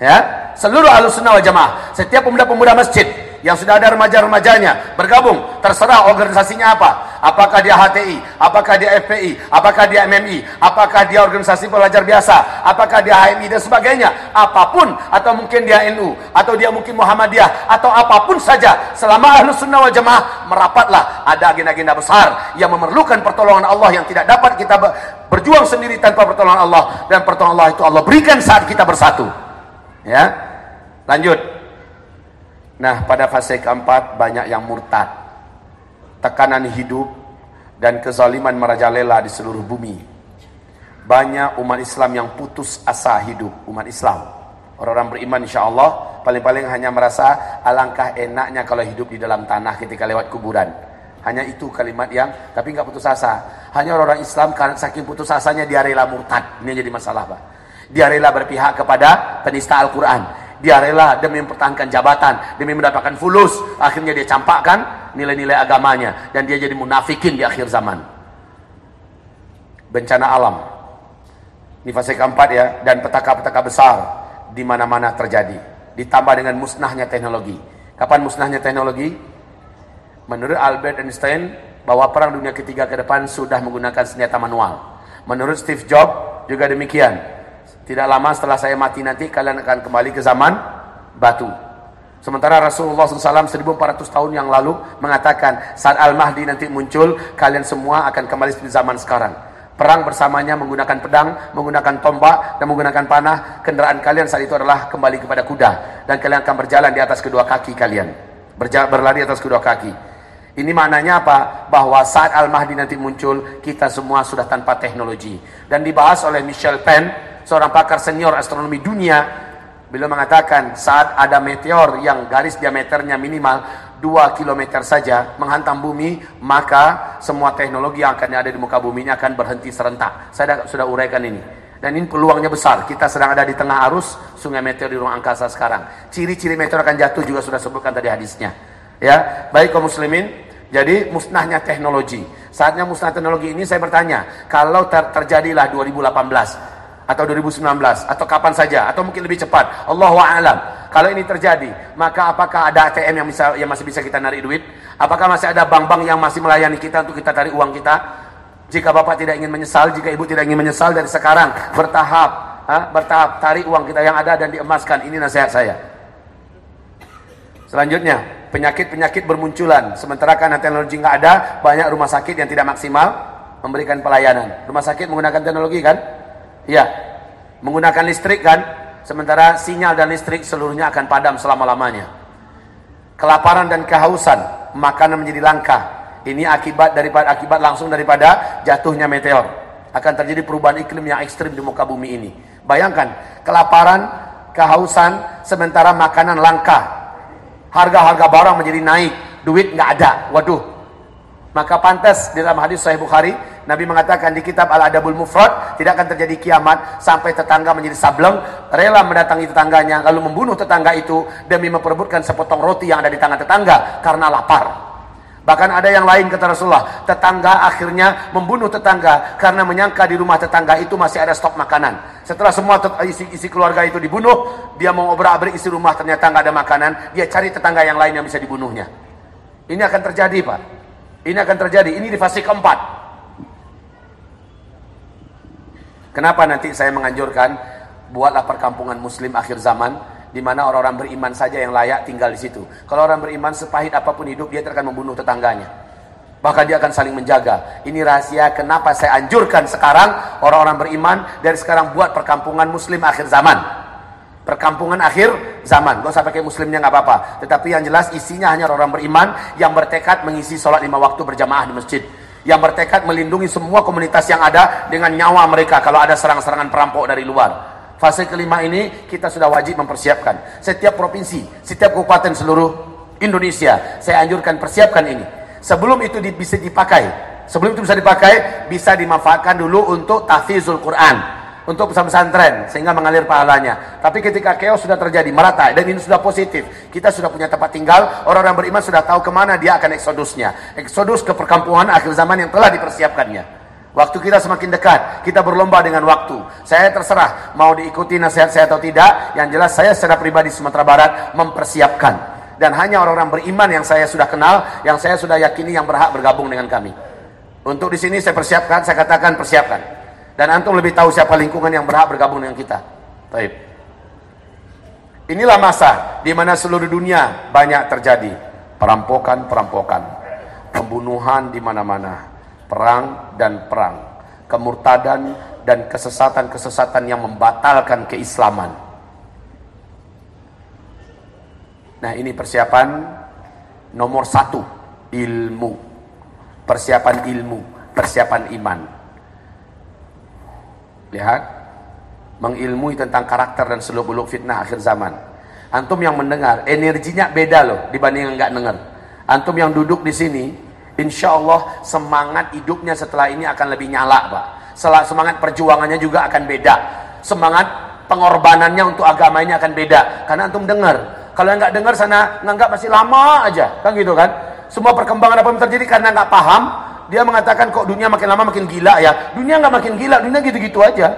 Ya, seluruh ahlu sunnah wal jamaah, setiap pemuda-pemuda masjid yang sudah ada remaja-remajanya bergabung, terserah organisasinya apa. Apakah dia HTI, apakah dia FPI, apakah dia MMI, apakah dia organisasi pelajar biasa, apakah dia HMI dan sebagainya. Apa pun, atau mungkin dia NU, atau dia mungkin Muhammadiyah, atau apa pun saja. Selama ahlu sunnah wal jamaah merapatlah. Ada agenda-agenda besar yang memerlukan pertolongan Allah yang tidak dapat kita berjuang sendiri tanpa pertolongan Allah. Dan pertolongan Allah itu Allah berikan saat kita bersatu. Ya, lanjut. Nah, pada fase keempat banyak yang murtad. Tekanan hidup dan kezaliman merajalela di seluruh bumi. Banyak umat Islam yang putus asa hidup, umat Islam. Orang-orang beriman insya Allah paling-paling hanya merasa alangkah enaknya kalau hidup di dalam tanah ketika lewat kuburan. Hanya itu kalimat yang tapi nggak putus asa. Hanya orang-orang Islam karena saking putus asanya dia rela murtad. Ini jadi masalah, Pak. Dia rela berpihak kepada penista Al-Quran dia rela demi mempertahankan jabatan, demi mendapatkan fulus, akhirnya dia campakkan nilai-nilai agamanya dan dia jadi munafikin di akhir zaman. Bencana alam. Ini fase keempat ya dan petaka-petaka besar di mana-mana terjadi. Ditambah dengan musnahnya teknologi. Kapan musnahnya teknologi? Menurut Albert Einstein, bahwa perang dunia ketiga ke depan sudah menggunakan senjata manual. Menurut Steve Jobs juga demikian. Tidak lama setelah saya mati nanti kalian akan kembali ke zaman batu. Sementara Rasulullah SAW 1400 tahun yang lalu mengatakan saat Al-Mahdi nanti muncul kalian semua akan kembali di zaman sekarang. Perang bersamanya menggunakan pedang, menggunakan tombak dan menggunakan panah. Kendaraan kalian saat itu adalah kembali kepada kuda dan kalian akan berjalan di atas kedua kaki kalian. Berjalan, berlari atas kedua kaki. Ini maknanya apa? Bahwa saat Al-Mahdi nanti muncul, kita semua sudah tanpa teknologi. Dan dibahas oleh Michel Penn, seorang pakar senior astronomi dunia, Beliau mengatakan saat ada meteor yang garis diameternya minimal 2 km saja menghantam bumi, maka semua teknologi yang akan ada di muka bumi ini akan berhenti serentak. Saya sudah uraikan ini. Dan ini peluangnya besar. Kita sedang ada di tengah arus sungai meteor di ruang angkasa sekarang. Ciri-ciri meteor akan jatuh juga sudah sebutkan tadi hadisnya. Ya, baik kaum muslimin. Jadi musnahnya teknologi. Saatnya musnah teknologi ini saya bertanya, kalau ter terjadilah 2018 atau 2019 atau kapan saja atau mungkin lebih cepat. Allahu a'lam. Kalau ini terjadi maka apakah ada ATM yang bisa yang masih bisa kita narik duit? Apakah masih ada bank-bank yang masih melayani kita untuk kita tarik uang kita? Jika Bapak tidak ingin menyesal jika Ibu tidak ingin menyesal dari sekarang bertahap ha, bertahap tarik uang kita yang ada dan diemaskan. Ini nasihat saya. Selanjutnya penyakit-penyakit bermunculan. Sementara karena teknologi nggak ada banyak rumah sakit yang tidak maksimal memberikan pelayanan. Rumah sakit menggunakan teknologi kan Ya, menggunakan listrik kan, sementara sinyal dan listrik seluruhnya akan padam selama-lamanya. Kelaparan dan kehausan, makanan menjadi langka. Ini akibat daripada akibat langsung daripada jatuhnya meteor. Akan terjadi perubahan iklim yang ekstrim di muka bumi ini. Bayangkan, kelaparan, kehausan, sementara makanan langka. Harga-harga barang menjadi naik, duit nggak ada. Waduh. Maka pantas di dalam hadis Sahih Bukhari Nabi mengatakan di kitab Al-Adabul Mufrad tidak akan terjadi kiamat sampai tetangga menjadi sableng, rela mendatangi tetangganya lalu membunuh tetangga itu demi memperebutkan sepotong roti yang ada di tangan tetangga karena lapar. Bahkan ada yang lain kata Rasulullah, tetangga akhirnya membunuh tetangga karena menyangka di rumah tetangga itu masih ada stok makanan. Setelah semua isi, isi keluarga itu dibunuh, dia mau obrak-abrik isi rumah ternyata nggak ada makanan, dia cari tetangga yang lain yang bisa dibunuhnya. Ini akan terjadi, Pak. Ini akan terjadi. Ini di fase keempat. Kenapa nanti saya menganjurkan buatlah perkampungan muslim akhir zaman di mana orang-orang beriman saja yang layak tinggal di situ. Kalau orang beriman sepahit apa pun hidup dia akan membunuh tetangganya. Bahkan dia akan saling menjaga. Ini rahasia kenapa saya anjurkan sekarang orang-orang beriman dari sekarang buat perkampungan muslim akhir zaman. Perkampungan akhir zaman. Gak usah pakai muslimnya nggak apa-apa. Tetapi yang jelas isinya hanya orang beriman yang bertekad mengisi sholat lima waktu berjamaah di masjid yang bertekad melindungi semua komunitas yang ada dengan nyawa mereka kalau ada serang-serangan perampok dari luar. Fase kelima ini kita sudah wajib mempersiapkan. Setiap provinsi, setiap kabupaten seluruh Indonesia, saya anjurkan persiapkan ini. Sebelum itu bisa dipakai, sebelum itu bisa dipakai, bisa dimanfaatkan dulu untuk tahfizul Quran untuk pesantren sehingga mengalir pahalanya. Tapi ketika chaos sudah terjadi merata dan ini sudah positif, kita sudah punya tempat tinggal, orang-orang beriman sudah tahu ke mana dia akan eksodusnya. Eksodus ke perkampungan akhir zaman yang telah dipersiapkannya. Waktu kita semakin dekat, kita berlomba dengan waktu. Saya terserah mau diikuti nasihat saya atau tidak. Yang jelas saya secara pribadi Sumatera Barat mempersiapkan. Dan hanya orang-orang beriman yang saya sudah kenal, yang saya sudah yakini yang berhak bergabung dengan kami. Untuk di sini saya persiapkan, saya katakan persiapkan. Dan antum lebih tahu siapa lingkungan yang berhak bergabung dengan kita. Baik. Inilah masa di mana seluruh dunia banyak terjadi perampokan-perampokan, pembunuhan di mana-mana, perang dan perang, kemurtadan dan kesesatan-kesesatan yang membatalkan keislaman. Nah ini persiapan nomor satu, ilmu. Persiapan ilmu, persiapan iman. Lihat, mengilmui tentang karakter dan seluk-beluk fitnah akhir zaman. Antum yang mendengar, energinya beda loh dibanding yang nggak dengar. Antum yang duduk di sini, insya Allah semangat hidupnya setelah ini akan lebih nyala, Pak. Semangat perjuangannya juga akan beda. Semangat pengorbanannya untuk agama ini akan beda. Karena antum dengar. Kalau yang nggak dengar sana nganggap masih lama aja, kan gitu kan? Semua perkembangan apa yang terjadi karena nggak paham, dia mengatakan kok dunia makin lama makin gila ya. Dunia nggak makin gila, dunia gitu-gitu aja.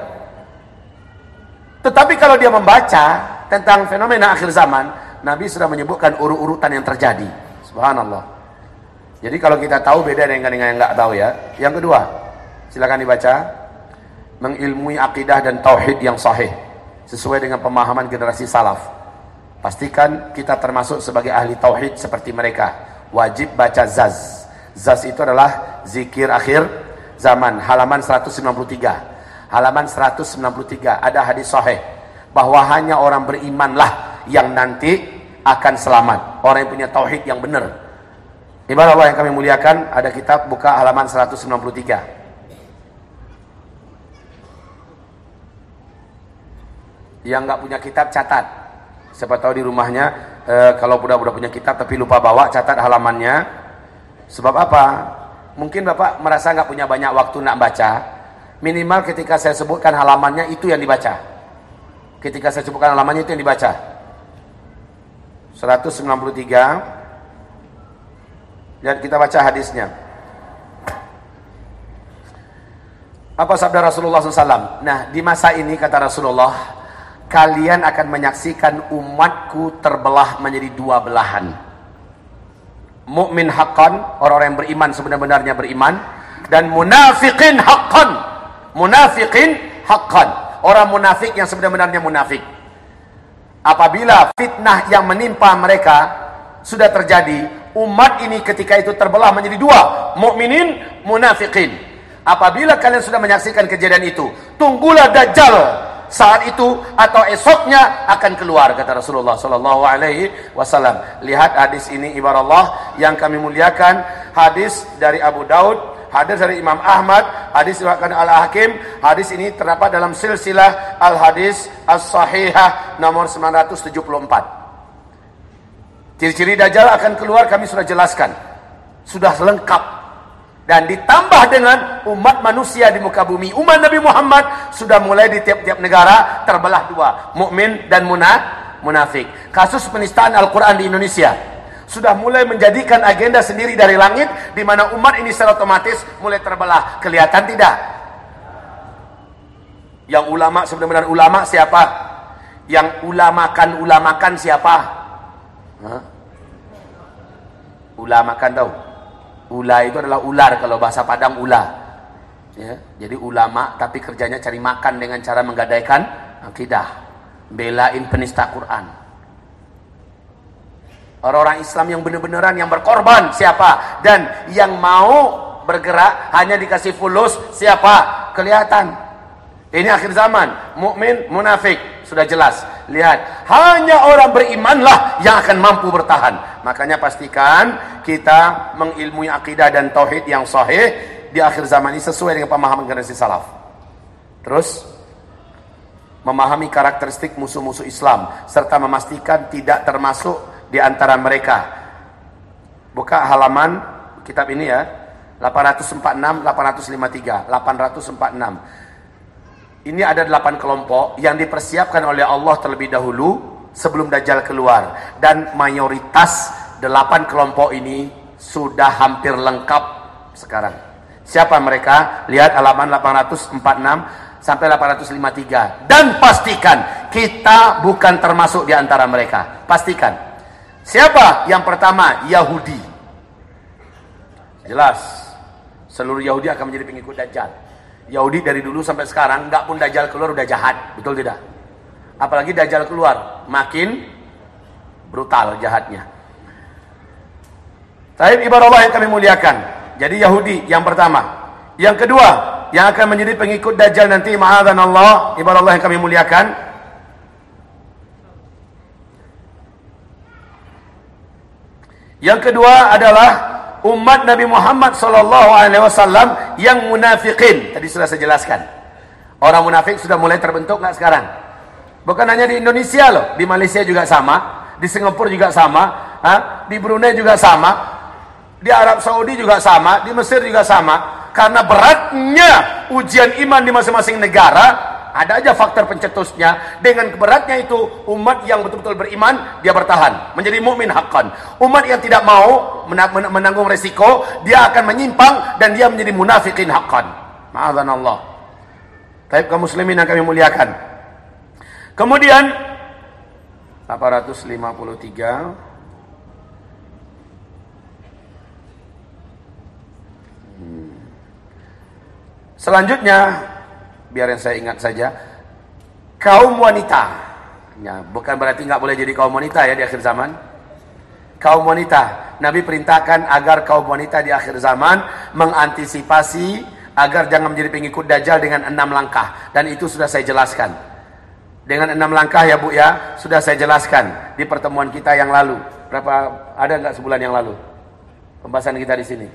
Tetapi kalau dia membaca tentang fenomena akhir zaman, Nabi sudah menyebutkan urut-urutan yang terjadi. Subhanallah. Jadi kalau kita tahu beda dengan yang nggak tahu ya. Yang kedua, silakan dibaca. Mengilmui akidah dan tauhid yang sahih sesuai dengan pemahaman generasi salaf. Pastikan kita termasuk sebagai ahli tauhid seperti mereka. Wajib baca zaz. Zaz itu adalah zikir akhir zaman halaman 193. Halaman 193 ada hadis sahih bahwa hanya orang berimanlah yang nanti akan selamat. Orang yang punya tauhid yang benar. Ibarat Allah yang kami muliakan, ada kitab buka halaman 193. Yang nggak punya kitab catat. Siapa tahu di rumahnya e, kalau udah udah punya kitab tapi lupa bawa catat halamannya. Sebab apa? Mungkin Bapak merasa nggak punya banyak waktu nak baca. Minimal ketika saya sebutkan halamannya itu yang dibaca. Ketika saya sebutkan halamannya itu yang dibaca. 193 dan kita baca hadisnya. Apa sabda Rasulullah SAW? Nah, di masa ini kata Rasulullah, kalian akan menyaksikan umatku terbelah menjadi dua belahan. Mukmin haqqan, orang-orang yang beriman sebenar-benarnya beriman, dan munafiqin haqqan. Munafiqin haqqan. Orang munafik yang sebenarnya munafik. Apabila fitnah yang menimpa mereka sudah terjadi, umat ini ketika itu terbelah menjadi dua, mukminin, munafikin. Apabila kalian sudah menyaksikan kejadian itu, tunggulah dajjal saat itu atau esoknya akan keluar kata Rasulullah sallallahu alaihi wasallam. Lihat hadis ini ibarat Allah yang kami muliakan, hadis dari Abu Daud, hadis dari Imam Ahmad, hadis diriwayatkan Al-Hakim, hadis ini terdapat dalam silsilah Al-Hadis As-Sahihah nomor 974. Ciri-ciri Dajjal akan keluar kami sudah jelaskan. Sudah lengkap. Dan ditambah dengan umat manusia di muka bumi. Umat Nabi Muhammad sudah mulai di tiap-tiap negara terbelah dua. Mukmin dan munafik. Kasus penistaan Al-Quran di Indonesia. Sudah mulai menjadikan agenda sendiri dari langit. di mana umat ini secara otomatis mulai terbelah. Kelihatan tidak? Yang ulama sebenarnya ulama siapa? Yang ulamakan-ulamakan siapa? Ula makan tahu. Ula itu adalah ular kalau bahasa Padang ula. Ya, jadi ulama tapi kerjanya cari makan dengan cara menggadaikan akidah, belain penista Quran. Orang-orang Islam yang benar-benaran yang berkorban siapa? Dan yang mau bergerak hanya dikasih fulus siapa? Kelihatan. Ini akhir zaman, mukmin, munafik, sudah jelas. Lihat, hanya orang berimanlah yang akan mampu bertahan. Makanya pastikan kita mengilmui akidah dan tauhid yang sahih di akhir zaman ini sesuai dengan pemahaman generasi salaf. Terus memahami karakteristik musuh-musuh Islam serta memastikan tidak termasuk di antara mereka. Buka halaman kitab ini ya. 846 853 846 ini ada delapan kelompok yang dipersiapkan oleh Allah terlebih dahulu sebelum Dajjal keluar. Dan mayoritas delapan kelompok ini sudah hampir lengkap sekarang. Siapa mereka? Lihat halaman 846 sampai 853. Dan pastikan kita bukan termasuk di antara mereka. Pastikan. Siapa? Yang pertama, Yahudi. Jelas. Seluruh Yahudi akan menjadi pengikut Dajjal. Yahudi dari dulu sampai sekarang nggak pun Dajjal keluar udah jahat, betul tidak? Apalagi Dajjal keluar, makin brutal jahatnya. Tapi ibarat Allah yang kami muliakan. Jadi Yahudi yang pertama. Yang kedua, yang akan menjadi pengikut Dajjal nanti ma'adzan Allah, ibarat Allah yang kami muliakan. Yang kedua adalah umat Nabi Muhammad sallallahu alaihi wasallam yang munafikin. Tadi sudah saya jelaskan. Orang munafik sudah mulai terbentuk nggak sekarang? Bukan hanya di Indonesia loh, di Malaysia juga sama, di Singapura juga sama, ha? di Brunei juga sama, di Arab Saudi juga sama, di Mesir juga sama. Karena beratnya ujian iman di masing-masing negara, ada aja faktor pencetusnya. Dengan keberatnya itu umat yang betul-betul beriman dia bertahan. Menjadi mukmin hakkan umat yang tidak mau menanggung resiko dia akan menyimpang dan dia menjadi munafikin hakkan maafkan Allah taib kaum muslimin yang kami muliakan. Kemudian 853 hmm. Selanjutnya biar yang saya ingat saja, kaum wanita. Ya, bukan berarti nggak boleh jadi kaum wanita ya di akhir zaman. Kaum wanita, Nabi perintahkan agar kaum wanita di akhir zaman mengantisipasi agar jangan menjadi pengikut Dajjal dengan enam langkah. Dan itu sudah saya jelaskan. Dengan enam langkah ya Bu ya, sudah saya jelaskan di pertemuan kita yang lalu. Berapa ada nggak sebulan yang lalu? Pembahasan kita di sini.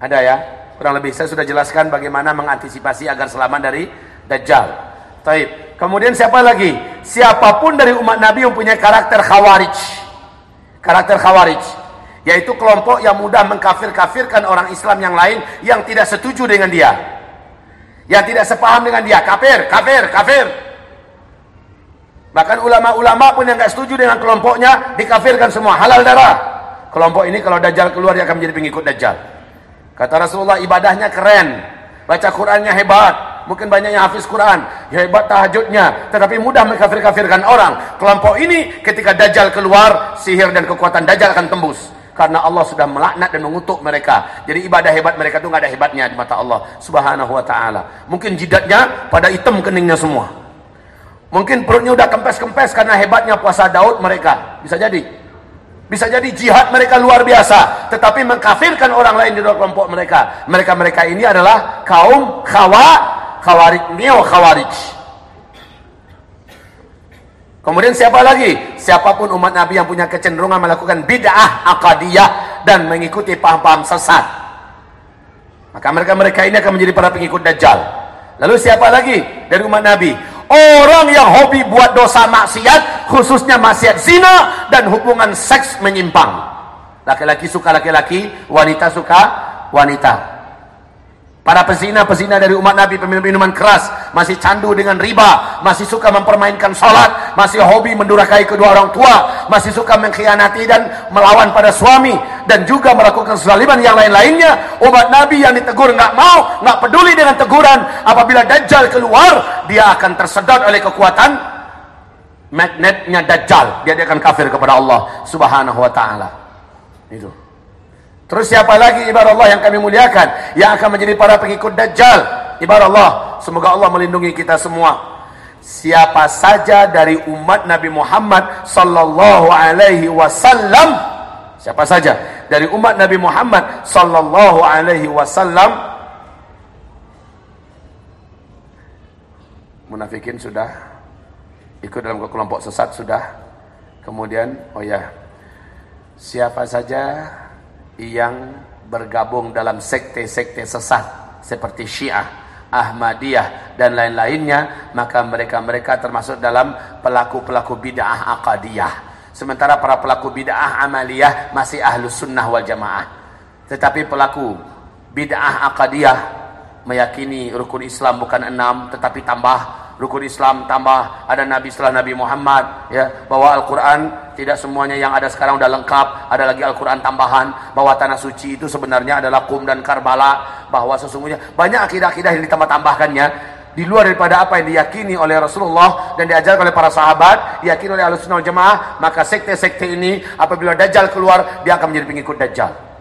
Ada ya? Kurang lebih saya sudah jelaskan bagaimana mengantisipasi agar selamat dari Dajjal. Taib. Kemudian siapa lagi? Siapa pun dari umat Nabi yang punya karakter khawarij. Karakter khawarij. Yaitu kelompok yang mudah mengkafir-kafirkan orang Islam yang lain yang tidak setuju dengan dia. Yang tidak sepaham dengan dia. Kafir, kafir, kafir. Bahkan ulama-ulama pun yang tidak setuju dengan kelompoknya dikafirkan semua halal darah. Kelompok ini kalau Dajjal keluar dia akan menjadi pengikut Dajjal. Kata Rasulullah ibadahnya keren, baca Qurannya hebat, mungkin banyak yang hafiz Quran, hebat tahajudnya, tetapi mudah mengkafir-kafirkan orang. Kelompok ini ketika Dajjal keluar, sihir dan kekuatan Dajjal akan tembus. Karena Allah sudah melaknat dan mengutuk mereka. Jadi ibadah hebat mereka itu nggak ada hebatnya di mata Allah Subhanahu wa taala. Mungkin jidatnya pada hitam keningnya semua. Mungkin perutnya udah kempes-kempes karena hebatnya puasa Daud mereka. Bisa jadi. Bisa jadi jihad mereka luar biasa. Tetapi mengkafirkan orang lain di dalam kelompok mereka. Mereka-mereka ini adalah kaum khawa, khawarij, neo khawarij. Kemudian siapa lagi? Siapa pun umat Nabi yang punya kecenderungan melakukan bid'ah akadiyah dan mengikuti paham-paham sesat. Maka mereka-mereka ini akan menjadi para pengikut Dajjal. Lalu siapa lagi dari umat Nabi? Orang yang hobi buat dosa maksiat, khususnya maksiat zina dan hubungan seks menyimpang. Laki-laki suka laki-laki, wanita suka wanita. Para pezina-pezina dari umat Nabi peminum minuman keras masih candu dengan riba, masih suka mempermainkan salat, masih hobi mendurakai kedua orang tua, masih suka mengkhianati dan melawan pada suami dan juga melakukan kezaliman yang lain-lainnya. Umat Nabi yang ditegur nggak mau, nggak peduli dengan teguran. Apabila Dajjal keluar, dia akan tersedot oleh kekuatan magnetnya Dajjal. Dia, dia akan kafir kepada Allah Subhanahu wa taala. Itu. Terus siapa lagi ibarat Allah yang kami muliakan yang akan menjadi para pengikut Dajjal? Ibarat Allah, semoga Allah melindungi kita semua. Siapa saja dari umat Nabi Muhammad sallallahu alaihi wasallam, siapa saja dari umat Nabi Muhammad sallallahu alaihi wasallam munafikin sudah ikut dalam kelompok sesat sudah. Kemudian oh ya, siapa saja yang bergabung dalam sekte-sekte sesat seperti Syiah, Ahmadiyah dan lain-lainnya, maka mereka-mereka termasuk dalam pelaku-pelaku bid'ah akadiyah. Sementara para pelaku bid'ah amaliyah masih ahlus sunnah wal jamaah. Tetapi pelaku bid'ah akadiyah meyakini rukun Islam bukan enam tetapi tambah rukun Islam tambah ada nabi setelah Nabi Muhammad ya bahwa Al-Qur'an tidak semuanya yang ada sekarang sudah lengkap ada lagi Al-Qur'an tambahan bahwa tanah suci itu sebenarnya adalah Qum dan Karbala bahwa sesungguhnya banyak akidah-akidah yang ditambah-tambahkannya di luar daripada apa yang diyakini oleh Rasulullah dan diajarkan oleh para sahabat diyakini oleh Ahlussunnah Jamaah maka sekte-sekte ini apabila Dajjal keluar dia akan menjadi pengikut Dajjal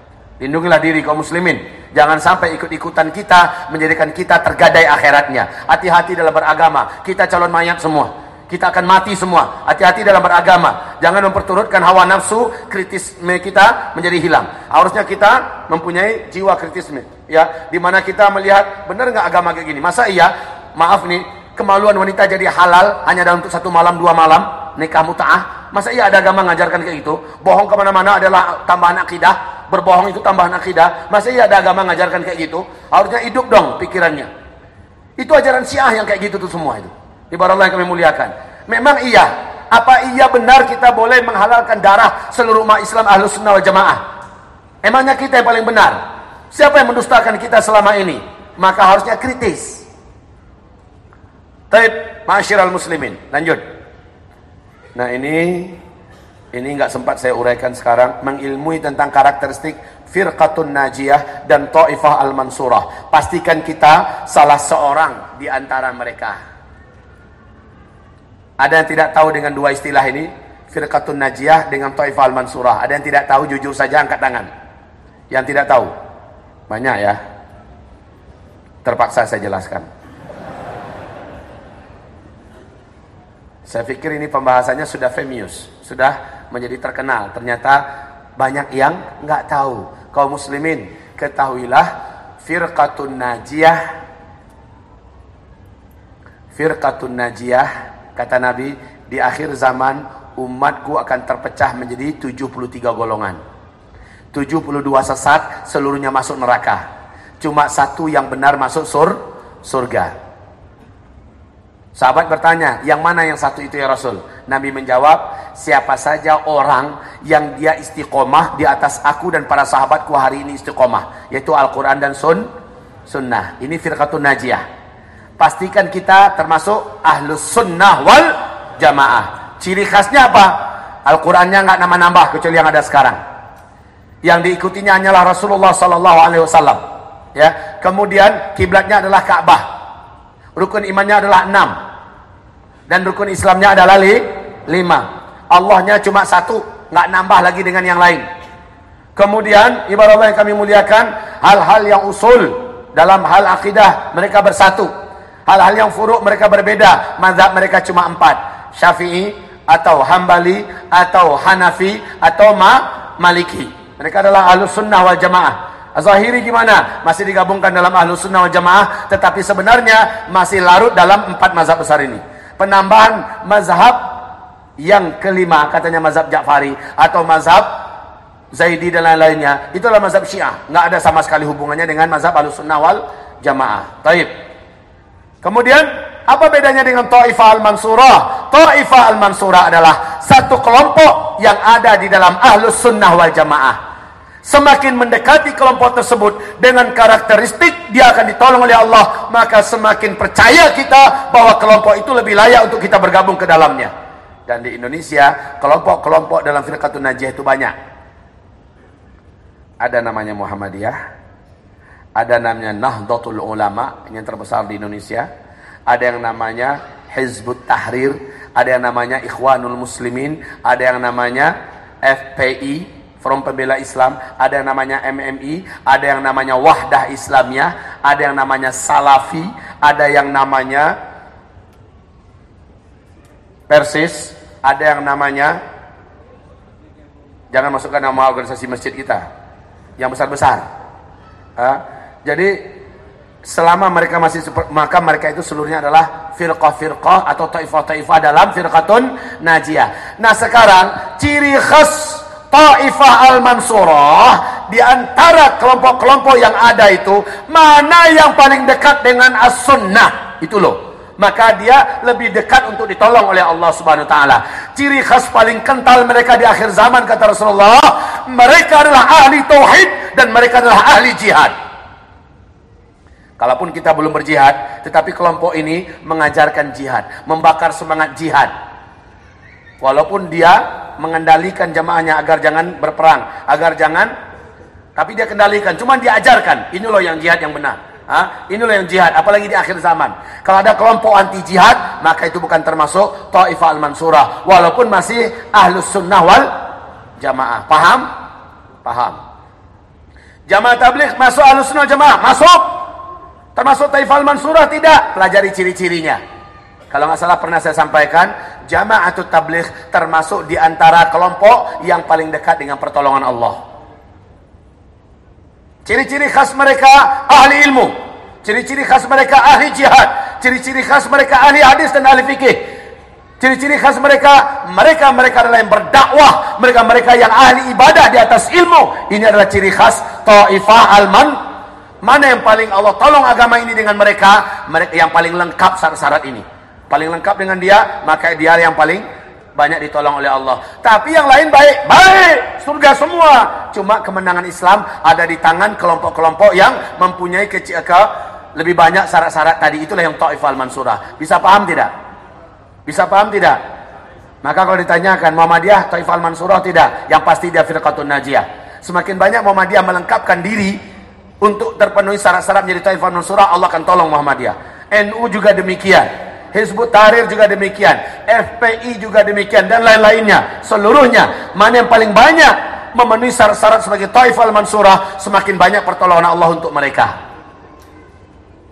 Lindungilah diri kaum muslimin. Jangan sampai ikut-ikutan kita menjadikan kita tergadai akhiratnya. Hati-hati dalam beragama. Kita calon mayat semua. Kita akan mati semua. Hati-hati dalam beragama. Jangan memperturutkan hawa nafsu kritisme kita menjadi hilang. Harusnya kita mempunyai jiwa kritisme. Ya, di mana kita melihat benar nggak agama kayak gini. Masa iya? Maaf nih, kemaluan wanita jadi halal hanya dalam untuk satu malam dua malam nikah muta'ah. Masa iya ada agama mengajarkan kayak gitu? Bohong ke mana-mana adalah tambahan akidah berbohong itu tambahan akidah. Masa iya ada agama ngajarkan kayak gitu? Harusnya hidup dong pikirannya. Itu ajaran Syiah yang kayak gitu tuh semua itu. Ibarat Allah yang kami muliakan. Memang iya. Apa iya benar kita boleh menghalalkan darah seluruh umat Islam ahlus sunnah wal jamaah? Emangnya kita yang paling benar? Siapa yang mendustakan kita selama ini? Maka harusnya kritis. Taib, al muslimin. Lanjut. Nah ini ini nggak sempat saya uraikan sekarang. Mengilmui tentang karakteristik firqatun najiyah dan ta'ifah al-mansurah. Pastikan kita salah seorang di antara mereka. Ada yang tidak tahu dengan dua istilah ini? Firqatun najiyah dengan ta'ifah al-mansurah. Ada yang tidak tahu jujur saja angkat tangan. Yang tidak tahu? Banyak ya. Terpaksa saya jelaskan. Saya pikir ini pembahasannya sudah famous, sudah menjadi terkenal. Ternyata banyak yang nggak tahu. Kaum muslimin, ketahuilah firqatun najiyah firqatun najiyah kata Nabi di akhir zaman umatku akan terpecah menjadi 73 golongan. 72 sesat, seluruhnya masuk neraka. Cuma satu yang benar masuk sur surga. Sahabat bertanya, yang mana yang satu itu ya Rasul? Nabi menjawab, siapa saja orang yang dia istiqomah di atas aku dan para sahabatku hari ini istiqomah. Yaitu Al-Quran dan sun, sunnah. Ini firqatun najiyah. Pastikan kita termasuk ahlus sunnah wal jamaah. Ciri khasnya apa? Al-Qurannya nggak nambah-nambah kecuali yang ada sekarang. Yang diikutinya hanyalah Rasulullah Sallallahu Alaihi Wasallam. Ya, kemudian kiblatnya adalah Ka'bah. Rukun imannya adalah enam. Dan rukun Islamnya adalah li, lima. Allahnya cuma satu. nggak nambah lagi dengan yang lain. Kemudian, ibarat Allah yang kami muliakan, hal-hal yang usul dalam hal akidah mereka bersatu. Hal-hal yang furuk mereka berbeda. Mazhab mereka cuma empat. Syafi'i, atau Hambali, atau Hanafi, atau Ma, Maliki. Mereka adalah ahlu sunnah wal jamaah. Zahiri gimana? Masih digabungkan dalam ahlu sunnah wal jamaah, tetapi sebenarnya masih larut dalam empat mazhab besar ini. Penambahan mazhab yang kelima, katanya mazhab Ja'fari, atau mazhab Zaidi dan lain-lainnya, itulah mazhab Syiah. Nggak ada sama sekali hubungannya dengan mazhab ahlu sunnah wal jamaah. Taib. Kemudian, apa bedanya dengan Ta'ifah al-Mansurah? Ta'ifah al-Mansurah adalah satu kelompok yang ada di dalam ahlus sunnah wal jamaah. Semakin mendekati kelompok tersebut dengan karakteristik dia akan ditolong oleh Allah, maka semakin percaya kita bahwa kelompok itu lebih layak untuk kita bergabung ke dalamnya. Dan di Indonesia, kelompok-kelompok dalam firqatun najih itu banyak. Ada namanya Muhammadiyah, ada namanya Nahdlatul Ulama yang terbesar di Indonesia, ada yang namanya Hizbut Tahrir, ada yang namanya Ikhwanul Muslimin, ada yang namanya FPI, Forum Pembela Islam, ada yang namanya MMI, ada yang namanya Wahdah Islamiyah, ada yang namanya Salafi, ada yang namanya Persis, ada yang namanya jangan masukkan nama organisasi masjid kita yang besar-besar. Jadi selama mereka masih maka mereka itu seluruhnya adalah firqah-firqah atau taifah-taifah dalam firqatun najiyah. Nah, sekarang ciri khas Ta'ifah Al-Mansurah di antara kelompok-kelompok yang ada itu mana yang paling dekat dengan As-Sunnah? Itu loh. Maka dia lebih dekat untuk ditolong oleh Allah Subhanahu wa taala. Ciri khas paling kental mereka di akhir zaman kata Rasulullah mereka adalah ahli tauhid dan mereka adalah ahli jihad. Kalaupun kita belum berjihad, tetapi kelompok ini mengajarkan jihad, membakar semangat jihad. Walaupun dia mengendalikan jamaahnya agar jangan berperang, agar jangan tapi dia kendalikan, cuma dia ajarkan, ini loh yang jihad yang benar. Ha? Ini loh yang jihad, apalagi di akhir zaman. Kalau ada kelompok anti jihad, maka itu bukan termasuk Ta'ifah al-Mansurah. Walaupun masih ahlus sunnah wal jamaah. Paham? Paham. Jamaah tabligh masuk ahlus sunnah jamaah? Masuk. Termasuk Ta'ifah al-Mansurah? Tidak. Pelajari ciri-cirinya. Kalau nggak salah pernah saya sampaikan, Jamaatul Tabligh termasuk di antara kelompok yang paling dekat dengan pertolongan Allah. Ciri-ciri khas mereka ahli ilmu. Ciri-ciri khas mereka ahli jihad. Ciri-ciri khas mereka ahli hadis dan ahli fikih. Ciri-ciri khas mereka, mereka-mereka adalah yang berdakwah. Mereka-mereka yang ahli ibadah di atas ilmu. Ini adalah ciri khas Ta'ifah Al-Man. Mana yang paling Allah tolong agama ini dengan mereka? Mereka yang paling lengkap syarat-syarat ini paling lengkap dengan dia, maka dia yang paling banyak ditolong oleh Allah. Tapi yang lain baik, baik, surga semua. Cuma kemenangan Islam ada di tangan kelompok-kelompok yang mempunyai kecil ke lebih banyak syarat-syarat tadi. Itulah yang Taif al-Mansurah. Bisa paham tidak? Bisa paham tidak? Maka kalau ditanyakan Muhammadiyah Taif al-Mansurah tidak, yang pasti dia firqatun najiyah. Semakin banyak Muhammadiyah melengkapkan diri untuk terpenuhi syarat-syarat menjadi Taif al-Mansurah, Allah akan tolong Muhammadiyah. NU juga demikian. Hizbut Tahrir juga demikian, FPI juga demikian dan lain-lainnya. Seluruhnya mana yang paling banyak memenuhi syarat-syarat sebagai Taif al-Mansurah, semakin banyak pertolongan Allah untuk mereka.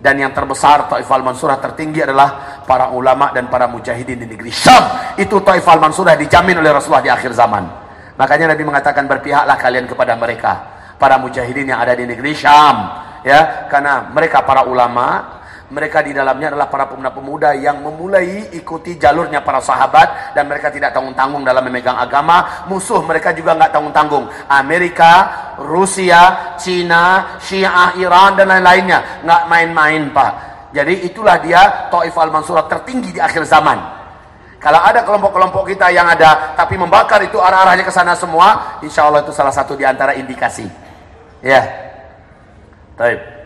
Dan yang terbesar Taifal Mansurah tertinggi adalah para ulama dan para mujahidin di negeri Syam. Itu Taifal Mansurah dijamin oleh Rasulullah di akhir zaman. Makanya Nabi mengatakan berpihaklah kalian kepada mereka. Para mujahidin yang ada di negeri Syam. Ya, karena mereka para ulama, mereka di dalamnya adalah para pemuda-pemuda yang memulai ikuti jalurnya para sahabat dan mereka tidak tanggung-tanggung dalam memegang agama. Musuh mereka juga nggak tanggung-tanggung. Amerika, Rusia, Cina, Syiah, Iran dan lain-lainnya nggak main-main pak. Jadi itulah dia Taif al-Mansurah tertinggi di akhir zaman. Kalau ada kelompok-kelompok kita yang ada tapi membakar itu arah-arahnya ke sana semua, insya Allah itu salah satu di antara indikasi. Ya. Baik.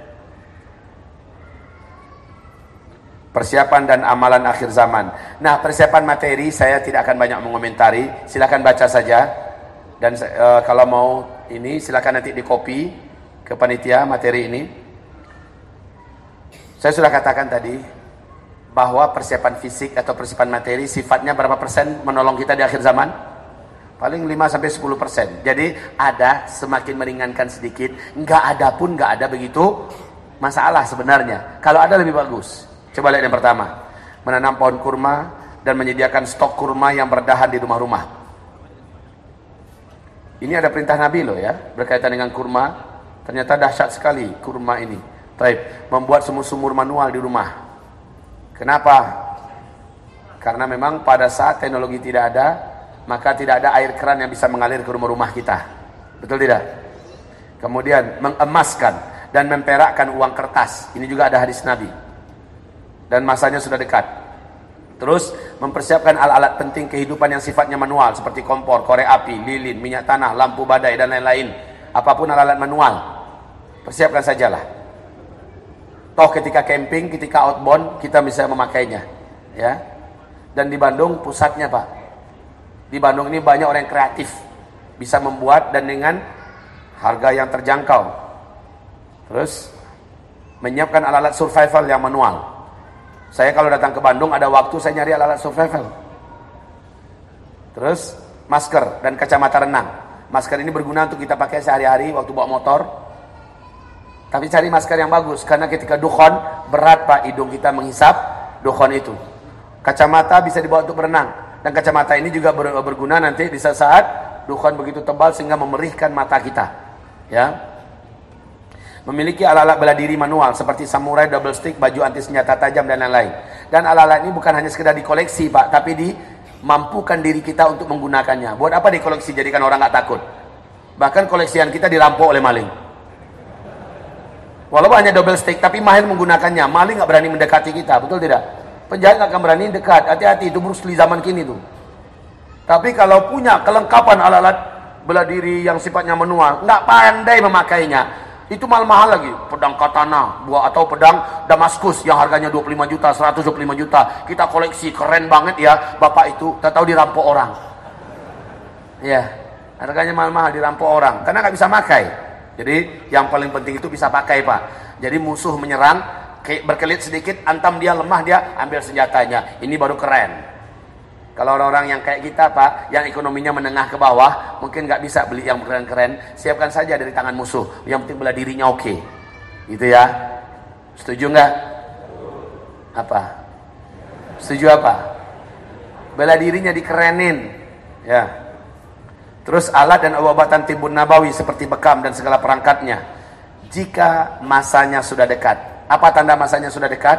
Persiapan dan amalan akhir zaman. Nah, persiapan materi saya tidak akan banyak mengomentari. Silakan baca saja. Dan e, kalau mau ini silakan nanti di copy ke panitia materi ini. Saya sudah katakan tadi bahwa persiapan fisik atau persiapan materi sifatnya berapa persen menolong kita di akhir zaman? Paling 5 sampai 10 persen. Jadi ada semakin meringankan sedikit, enggak ada pun enggak ada begitu masalah sebenarnya. Kalau ada lebih bagus. Coba lihat yang pertama. Menanam pohon kurma dan menyediakan stok kurma yang berdahan di rumah-rumah. Ini ada perintah Nabi loh ya, berkaitan dengan kurma. Ternyata dahsyat sekali kurma ini. Taib, membuat sumur-sumur manual di rumah. Kenapa? Karena memang pada saat teknologi tidak ada, maka tidak ada air keran yang bisa mengalir ke rumah-rumah kita. Betul tidak? Kemudian mengemaskan dan memperakkan uang kertas. Ini juga ada hadis Nabi dan masanya sudah dekat. Terus mempersiapkan alat-alat penting kehidupan yang sifatnya manual seperti kompor, korek api, lilin, minyak tanah, lampu badai dan lain-lain. Apa pun alat-alat manual, persiapkan sajalah. Toh ketika camping, ketika outbound kita bisa memakainya, ya. Dan di Bandung pusatnya pak. Di Bandung ini banyak orang yang kreatif, bisa membuat dan dengan harga yang terjangkau. Terus menyiapkan alat-alat survival yang manual. Saya kalau datang ke Bandung ada waktu saya nyari alat-alat survival. Terus masker dan kacamata renang. Masker ini berguna untuk kita pakai sehari-hari waktu bawa motor. Tapi cari masker yang bagus karena ketika dukhon berat Pak hidung kita menghisap dukhon itu. Kacamata bisa dibawa untuk berenang dan kacamata ini juga berguna nanti di saat dukhon begitu tebal sehingga memerihkan mata kita. Ya memiliki alat-alat bela diri manual seperti samurai, double stick, baju anti senjata tajam dan lain-lain. Dan alat-alat ini bukan hanya sekedar dikoleksi, Pak, tapi dimampukan diri kita untuk menggunakannya. Buat apa dikoleksi jadikan orang nggak takut? Bahkan koleksian kita dirampok oleh maling. Walaupun hanya double stick, tapi mahir menggunakannya. Maling nggak berani mendekati kita, betul tidak? Penjahat nggak akan berani dekat. Hati-hati, itu Bruce Lee zaman kini tuh. Tapi kalau punya kelengkapan alat-alat bela diri yang sifatnya manual, nggak pandai memakainya, itu mahal-mahal lagi. Pedang katana buah atau pedang Damaskus yang harganya 25 juta 125 juta. Kita koleksi keren banget ya. Bapak itu tak tahu dirampok orang. Ya harganya mahal-mahal dirampok orang. Karena nggak bisa pakai. Jadi yang paling penting itu bisa pakai pak. Jadi musuh menyerang berkelit sedikit antam dia lemah dia ambil senjatanya. Ini baru keren kalau orang-orang yang kayak kita Pak, yang ekonominya menengah ke bawah, mungkin nggak bisa beli yang keren-keren, siapkan saja dari tangan musuh. Yang penting bela dirinya oke. Okay. Gitu ya. Setuju nggak? Apa? Setuju apa? Bela dirinya dikerenin. Ya. Terus alat dan obatan timbun nabawi seperti bekam dan segala perangkatnya. Jika masanya sudah dekat. Apa tanda masanya sudah dekat?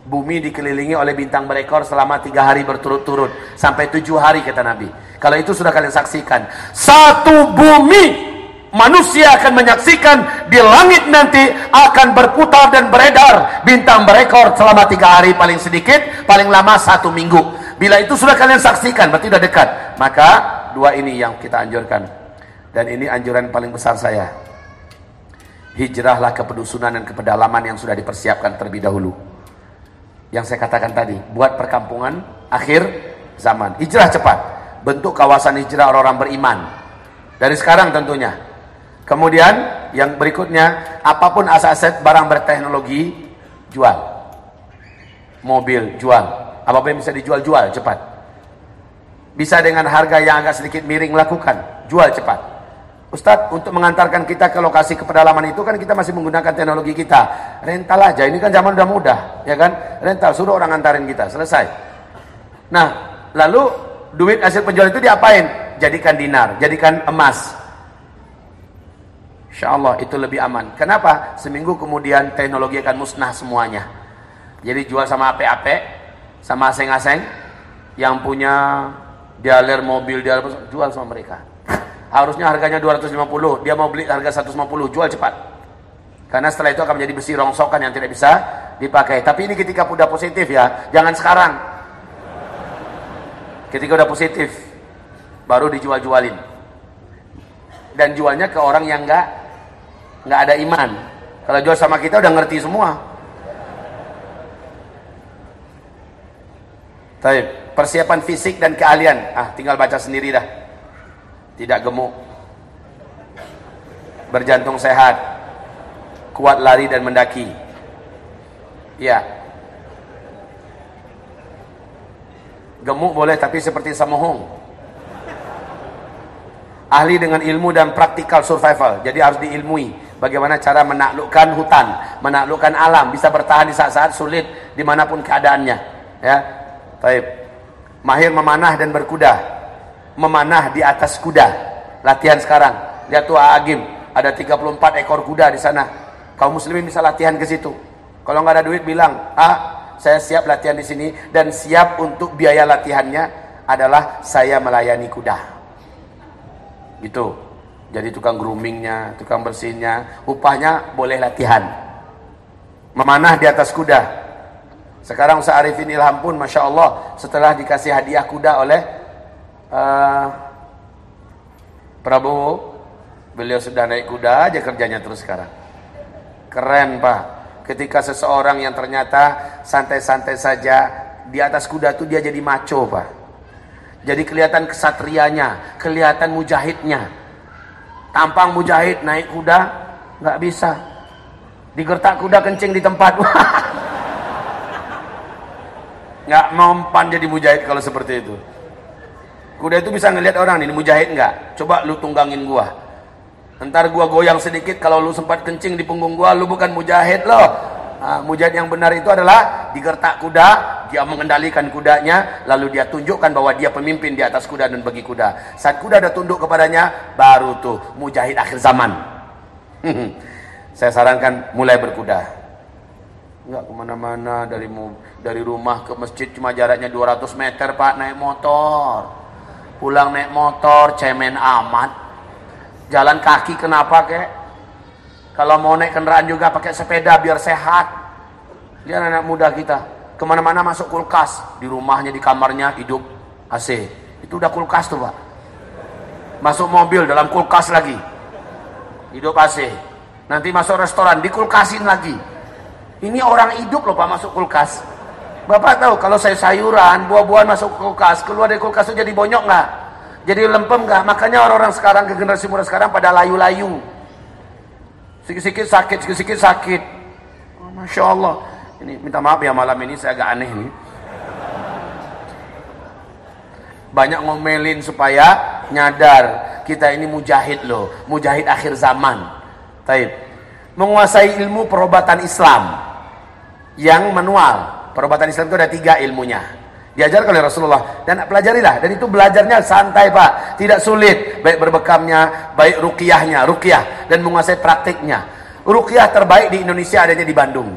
Bumi dikelilingi oleh bintang berekor selama tiga hari berturut-turut. Sampai tujuh hari kata Nabi. Kalau itu sudah kalian saksikan. Satu bumi manusia akan menyaksikan di langit nanti akan berputar dan beredar bintang berekor selama tiga hari paling sedikit paling lama satu minggu bila itu sudah kalian saksikan berarti sudah dekat maka dua ini yang kita anjurkan dan ini anjuran paling besar saya hijrahlah ke pedusunan dan ke pedalaman yang sudah dipersiapkan terlebih dahulu yang saya katakan tadi, buat perkampungan akhir zaman. Hijrah cepat, bentuk kawasan hijrah orang-orang beriman. Dari sekarang tentunya. Kemudian yang berikutnya, apa pun aset-aset barang berteknologi, jual. Mobil, jual. Apa pun yang bisa dijual, jual cepat. Bisa dengan harga yang agak sedikit miring lakukan, jual cepat. Ustadz, untuk mengantarkan kita ke lokasi ke pedalaman itu kan kita masih menggunakan teknologi kita. Rental aja, ini kan zaman udah mudah, ya kan? Rental, suruh orang antarin kita, selesai. Nah, lalu duit hasil penjualan itu diapain? Jadikan dinar, jadikan emas. Insya Allah itu lebih aman. Kenapa? Seminggu kemudian teknologi akan musnah semuanya. Jadi jual sama AP-AP, sama aseng-aseng, yang punya dialer mobil, dialer jual sama mereka harusnya harganya 250 dia mau beli harga 150 jual cepat. Karena setelah itu akan menjadi besi rongsokan yang tidak bisa dipakai. Tapi ini ketika udah positif ya jangan sekarang. Ketika udah positif baru dijual-jualin. Dan jualnya ke orang yang enggak nggak ada iman. Kalau jual sama kita udah ngerti semua. Taib. persiapan fisik dan keahlian. Ah tinggal baca sendiri dah tidak gemuk, berjantung sehat, kuat lari dan mendaki. Ya. Gemuk boleh tapi seperti samohong. Ahli dengan ilmu dan praktikal survival. Jadi harus diilmui bagaimana cara menaklukkan hutan, menaklukkan alam, bisa bertahan di saat-saat sulit di mana pun keadaannya. Ya, baik. Mahir memanah dan berkuda memanah di atas kuda. Latihan sekarang. Lihat tuh Agim, ada 34 ekor kuda di sana. Kaum muslimin bisa latihan ke situ. Kalau nggak ada duit bilang, "Ah, saya siap latihan di sini dan siap untuk biaya latihannya adalah saya melayani kuda." Gitu. Jadi tukang groomingnya, tukang bersihnya, upahnya boleh latihan. Memanah di atas kuda. Sekarang Ustaz Arifin Ilham pun Masya Allah setelah dikasih hadiah kuda oleh uh, Prabowo beliau sudah naik kuda aja kerjanya terus sekarang. Keren pak. Ketika seseorang yang ternyata santai-santai saja di atas kuda tuh dia jadi maco pak. Jadi kelihatan kesatrianya kelihatan mujahidnya. Tampang mujahid naik kuda nggak bisa. Digertak kuda kencing di tempat. Nggak mempan jadi mujahid kalau seperti itu Kuda itu bisa ngelihat orang ini mujahid enggak? Coba lu tunggangin gua. Ntar gua goyang sedikit kalau lu sempat kencing di punggung gua, lu bukan mujahid loh. Nah, mujahid yang benar itu adalah digertak kuda, dia mengendalikan kudanya, lalu dia tunjukkan bahwa dia pemimpin di atas kuda dan bagi kuda. Saat kuda ada tunduk kepadanya, baru tuh mujahid akhir zaman. Saya sarankan mulai berkuda. Enggak ke mana-mana dari dari rumah ke masjid cuma jaraknya 200 meter pak naik motor pulang naik motor cemen amat. Jalan kaki kenapa kek? Kalau mau naik kendaraan juga pakai sepeda biar sehat. Lihat anak muda kita. Ke mana-mana masuk kulkas. Di rumahnya di kamarnya hidup. AC itu udah kulkas tuh pak. Masuk mobil dalam kulkas lagi. Hidup AC nanti masuk restoran dikulkasin lagi. Ini orang hidup loh pak masuk kulkas Bapak tahu kalau saya sayuran, buah-buahan masuk kulkas, keluar dari kulkas itu jadi bonyok nggak? Jadi lempem nggak? Makanya orang-orang sekarang ke generasi muda sekarang pada layu-layu. Sikit-sikit sakit, sikit-sikit sakit. Oh, Masya Allah. Ini minta maaf ya malam ini saya agak aneh nih. Banyak ngomelin supaya nyadar kita ini mujahid loh, mujahid akhir zaman. Taib. Menguasai ilmu perobatan Islam yang manual Perobatan Islam itu ada tiga ilmunya. Diajarkan oleh Rasulullah dan pelajarilah dan itu belajarnya santai pak, tidak sulit. Baik berbekamnya, baik rukiahnya, rukiah dan menguasai praktiknya. Rukiah terbaik di Indonesia adanya di Bandung.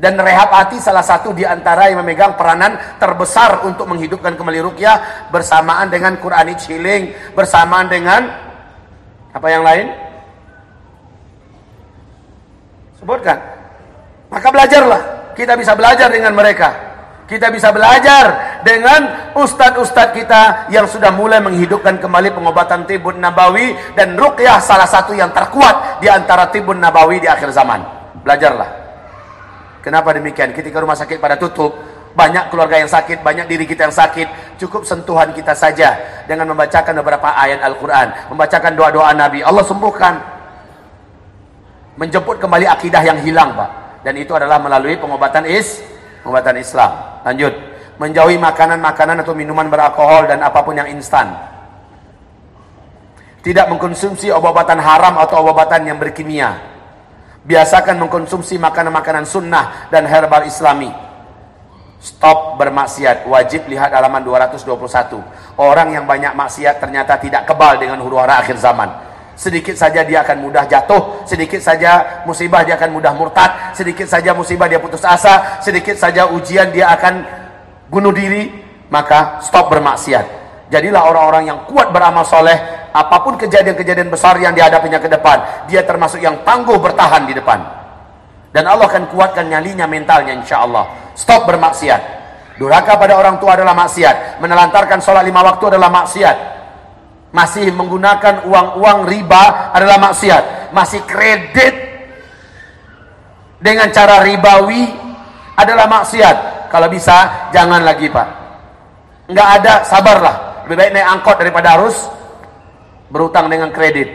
Dan rehab hati salah satu di antara yang memegang peranan terbesar untuk menghidupkan kembali rukiah bersamaan dengan Quranic healing, bersamaan dengan apa yang lain? Sebutkan. Maka belajarlah kita bisa belajar dengan mereka. Kita bisa belajar dengan ustadz-ustadz kita yang sudah mulai menghidupkan kembali pengobatan tibun nabawi dan ruqyah salah satu yang terkuat di antara tibun nabawi di akhir zaman. Belajarlah. Kenapa demikian? Ketika rumah sakit pada tutup, banyak keluarga yang sakit, banyak diri kita yang sakit. Cukup sentuhan kita saja dengan membacakan beberapa ayat Al-Quran, membacakan doa-doa Nabi. Allah sembuhkan. Menjemput kembali akidah yang hilang, Pak dan itu adalah melalui pengobatan is pengobatan Islam. Lanjut, menjauhi makanan-makanan atau minuman beralkohol dan apa pun yang instan. Tidak mengkonsumsi obat-obatan haram atau obat-obatan yang berkimia. Biasakan mengkonsumsi makanan-makanan sunnah dan herbal islami. Stop bermaksiat. Wajib lihat halaman 221. Orang yang banyak maksiat ternyata tidak kebal dengan huru hara akhir zaman. Sedikit saja dia akan mudah jatuh, sedikit saja musibah dia akan mudah murtad, sedikit saja musibah dia putus asa, sedikit saja ujian dia akan bunuh diri, maka stop bermaksiat. Jadilah orang-orang yang kuat beramal soleh, apa pun kejadian-kejadian besar yang dihadapinya ke depan, dia termasuk yang tangguh bertahan di depan. Dan Allah akan kuatkan nyalinya mentalnya insya Allah. Stop bermaksiat. Durhaka pada orang tua adalah maksiat. Menelantarkan sholat lima waktu adalah maksiat masih menggunakan uang-uang riba adalah maksiat. Masih kredit dengan cara ribawi adalah maksiat. Kalau bisa, jangan lagi Pak. Enggak ada, sabarlah. Lebih baik naik angkot daripada harus berutang dengan kredit.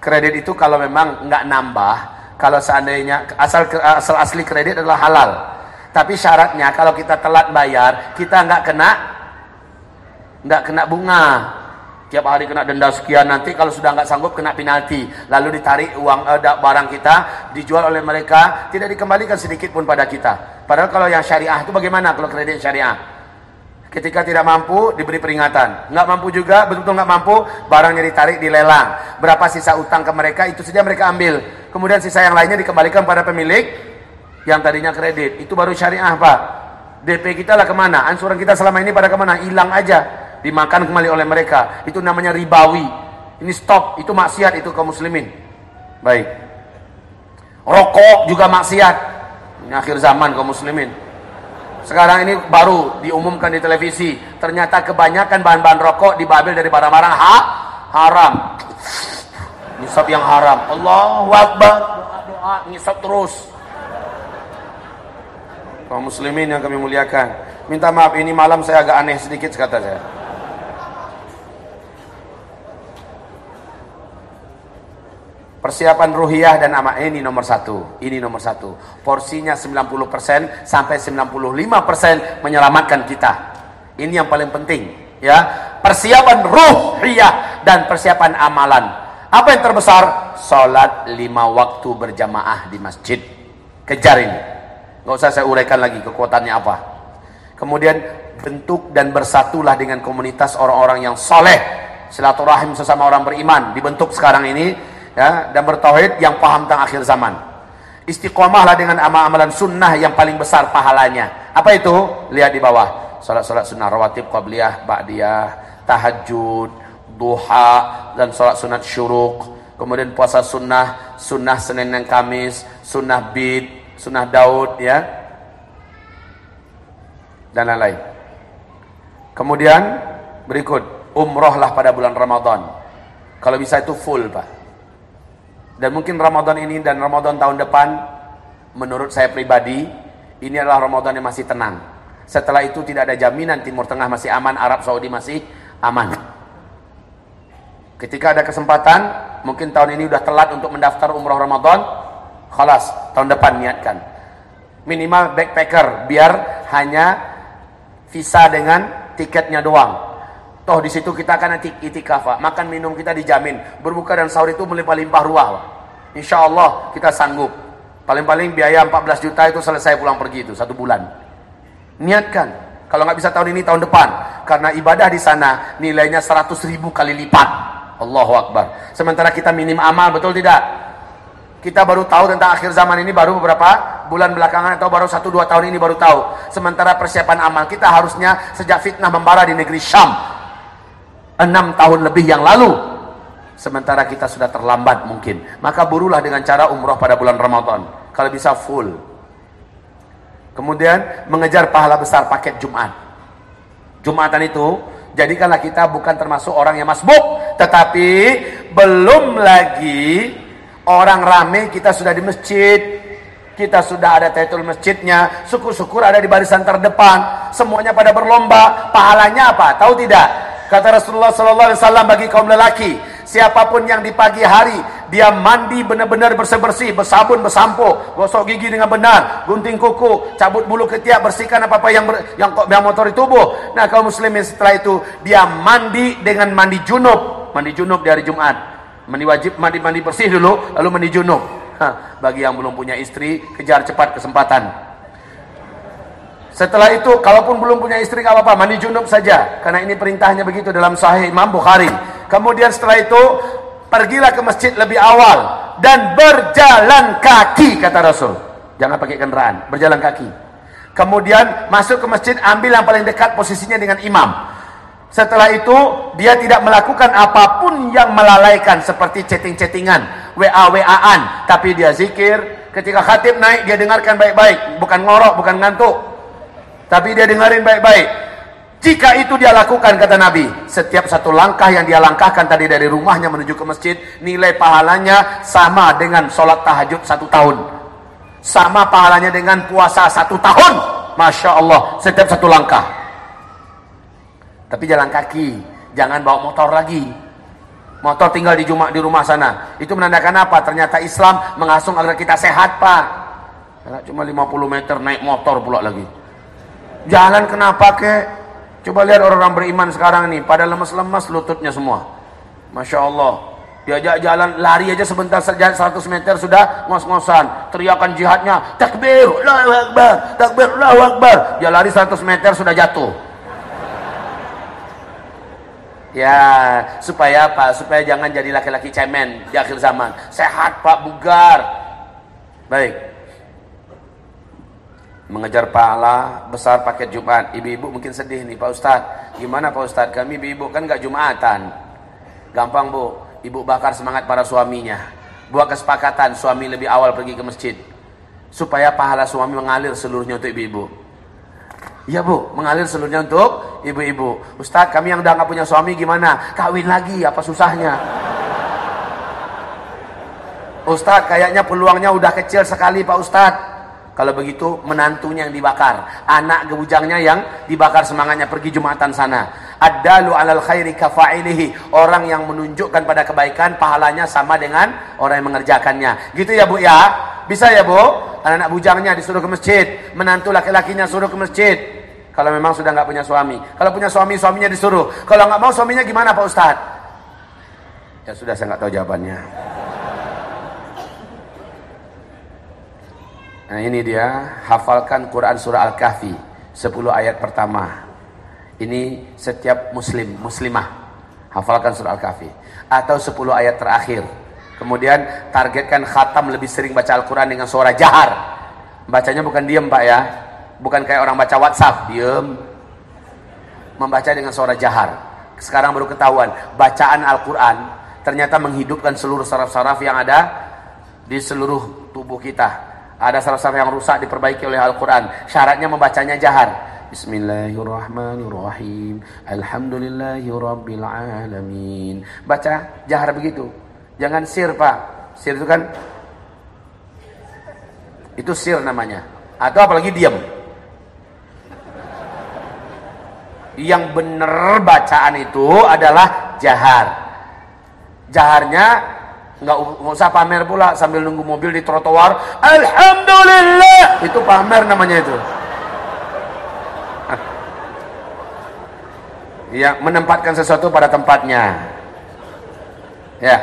Kredit itu kalau memang enggak nambah, kalau seandainya asal asal asli kredit adalah halal. Tapi syaratnya kalau kita telat bayar, kita enggak kena tidak kena bunga. Tiap hari kena denda sekian nanti kalau sudah nggak sanggup kena penalti. Lalu ditarik uang uh, barang kita dijual oleh mereka tidak dikembalikan sedikit pun pada kita. Padahal kalau yang syariah itu bagaimana kalau kredit syariah? Ketika tidak mampu diberi peringatan. Nggak mampu juga betul-betul nggak mampu barangnya ditarik dilelang. Berapa sisa utang ke mereka itu saja mereka ambil. Kemudian sisa yang lainnya dikembalikan pada pemilik yang tadinya kredit. Itu baru syariah pak. DP kita lah ke mana? Ansuran kita selama ini pada ke mana? Hilang aja dimakan kembali oleh mereka. Itu namanya ribawi. Ini stop, itu maksiat itu kaum muslimin. Baik. Rokok juga maksiat. Ini akhir zaman kaum muslimin. Sekarang ini baru diumumkan di televisi. Ternyata kebanyakan bahan-bahan rokok diambil dari barang-barang ha haram. Nisab yang haram. Allahu Akbar. Doa-doa nisab terus. Kaum muslimin yang kami muliakan. Minta maaf ini malam saya agak aneh sedikit kata saya. Persiapan ruhiyah dan amal ini nomor satu. Ini nomor satu. Porsinya 90% sampai 95% menyelamatkan kita. Ini yang paling penting. Ya, persiapan ruhiyah dan persiapan amalan. Apa yang terbesar? Salat lima waktu berjamaah di masjid. Kejar ini. Gak usah saya uraikan lagi kekuatannya apa. Kemudian bentuk dan bersatulah dengan komunitas orang-orang yang soleh. Silaturahim sesama orang beriman dibentuk sekarang ini ya, dan bertauhid yang paham tentang akhir zaman. Istiqomahlah dengan amal-amalan sunnah yang paling besar pahalanya. Apa itu? Lihat di bawah. Salat-salat sunnah rawatib, qabliyah, ba'diyah, tahajud, duha, dan salat sunat syuruk. Kemudian puasa sunnah, sunnah Senin dan Kamis, sunnah bid, sunnah Daud, ya. Dan lain-lain. Kemudian berikut, umrohlah pada bulan Ramadan. Kalau bisa itu full, Pak. Dan mungkin Ramadan ini dan Ramadan tahun depan, menurut saya pribadi, ini adalah Ramadan yang masih tenang. Setelah itu tidak ada jaminan Timur Tengah masih aman, Arab Saudi masih aman. Ketika ada kesempatan, mungkin tahun ini sudah telat untuk mendaftar umroh Ramadan, khalas, tahun depan niatkan. Minimal backpacker, biar hanya visa dengan tiketnya doang. Toh di situ kita akan nanti itikaf, makan minum kita dijamin. Berbuka dan sahur itu melimpah-limpah ruah. Insya Allah kita sanggup. Paling-paling biaya 14 juta itu selesai pulang pergi itu satu bulan. Niatkan. Kalau nggak bisa tahun ini tahun depan, karena ibadah di sana nilainya 100 ribu kali lipat. Allahu Akbar. Sementara kita minim amal, betul tidak? Kita baru tahu tentang akhir zaman ini baru beberapa bulan belakangan atau baru satu dua tahun ini baru tahu. Sementara persiapan amal kita harusnya sejak fitnah membara di negeri Syam enam tahun lebih yang lalu. Sementara kita sudah terlambat mungkin. Maka burulah dengan cara umroh pada bulan Ramadan. Kalau bisa full. Kemudian mengejar pahala besar paket Jumat. Jumatan itu jadikanlah kita bukan termasuk orang yang masbuk tetapi belum lagi orang rame kita sudah di masjid. Kita sudah ada title masjidnya syukur-syukur ada di barisan terdepan. Semuanya pada berlomba. Pahalanya apa? Tahu tidak Kata Rasulullah sallallahu alaihi wasallam bagi kaum lelaki, siapa pun yang di pagi hari Dia mandi benar-benar bersih-bersih, bersabun, bersampo, gosok gigi dengan benar, gunting kuku, cabut bulu ketiak, bersihkan apa-apa yang ber, yang yang motor tubuh. Nah, kaum muslimin setelah itu dia mandi dengan mandi junub, mandi junub di hari Jumat. Mandi wajib, mandi-mandi bersih dulu, lalu mandi junub. Hah, bagi yang belum punya istri, kejar cepat kesempatan. Setelah itu, kalaupun belum punya istri, nggak apa-apa, mandi junub saja. Karena ini perintahnya begitu dalam Sahih Imam Bukhari. Kemudian setelah itu, pergilah ke masjid lebih awal dan berjalan kaki kata Rasul. Jangan pakai kendaraan, berjalan kaki. Kemudian masuk ke masjid, ambil yang paling dekat posisinya dengan imam. Setelah itu dia tidak melakukan apa pun yang melalaikan seperti chatting-chattingan, WA-WA-an, tapi dia zikir. Ketika khatib naik dia dengarkan baik-baik, bukan ngorok, bukan ngantuk. Tapi dia dengarin baik-baik. Jika itu dia lakukan kata Nabi, setiap satu langkah yang dia langkahkan tadi dari rumahnya menuju ke masjid, nilai pahalanya sama dengan sholat tahajud satu tahun. Sama pahalanya dengan puasa satu tahun. Masya Allah, setiap satu langkah. Tapi jalan kaki, jangan bawa motor lagi. Motor tinggal di, juma, di rumah sana. Itu menandakan apa? Ternyata Islam mengasung agar kita sehat, Pak. Cuma 50 meter naik motor pula lagi. Jalan kenapa, kek? Coba lihat orang-orang beriman sekarang ini, pada lemas-lemas lututnya semua. Masya Allah. Diajak jalan, lari aja sebentar saja 100 meter sudah ngos-ngosan. Teriakan jihadnya, takbir, Allahu Akbar, takbir, Allahu Akbar. Dia lari 100 meter sudah jatuh. Ya, supaya apa? Supaya jangan jadi laki-laki cemen di akhir zaman. Sehat Pak, bugar. Baik mengejar pahala besar paket Jumat. Ibu-ibu mungkin sedih nih Pak Ustadz. Gimana Pak Ustadz? Kami ibu-ibu kan gak Jumatan. Gampang Bu. Ibu bakar semangat para suaminya. Buat kesepakatan suami lebih awal pergi ke masjid. Supaya pahala suami mengalir seluruhnya untuk ibu-ibu. Iya Bu, mengalir seluruhnya untuk ibu-ibu. Ustadz kami yang udah gak punya suami gimana? Kawin lagi, apa susahnya? Ustadz kayaknya peluangnya udah kecil sekali Pak Ustadz. Kalau begitu menantunya yang dibakar, anak gebujangnya yang dibakar semangatnya pergi Jumatan sana. Adalu alal khairi kafa'ilihi. Orang yang menunjukkan pada kebaikan pahalanya sama dengan orang yang mengerjakannya. Gitu ya Bu ya? Bisa ya Bu? Anak-anak bujangnya disuruh ke masjid, menantu laki-lakinya suruh ke masjid. Kalau memang sudah nggak punya suami. Kalau punya suami, suaminya disuruh. Kalau nggak mau suaminya gimana Pak Ustadz? Ya sudah saya nggak tahu jawabannya. Nah ini dia, hafalkan Quran surah Al-Kahfi, 10 ayat pertama. Ini setiap muslim, muslimah, hafalkan surah Al-Kahfi. Atau 10 ayat terakhir. Kemudian targetkan khatam lebih sering baca Al-Quran dengan suara jahar. Bacanya bukan diem pak ya. Bukan kayak orang baca WhatsApp, diem. Membaca dengan suara jahar. Sekarang baru ketahuan, bacaan Al-Quran ternyata menghidupkan seluruh saraf-saraf yang ada di seluruh tubuh kita ada salah-salah yang rusak diperbaiki oleh Al-Quran. Syaratnya membacanya jahar. Bismillahirrahmanirrahim. Alhamdulillahirrabbilalamin. Baca jahar begitu. Jangan sir pak. Sir itu kan. Itu sir namanya. Atau apalagi diam. Yang benar bacaan itu adalah jahar. Jaharnya nggak usah pamer pula sambil nunggu mobil di trotoar. Alhamdulillah. Itu pamer namanya itu. Ya menempatkan sesuatu pada tempatnya. Ya.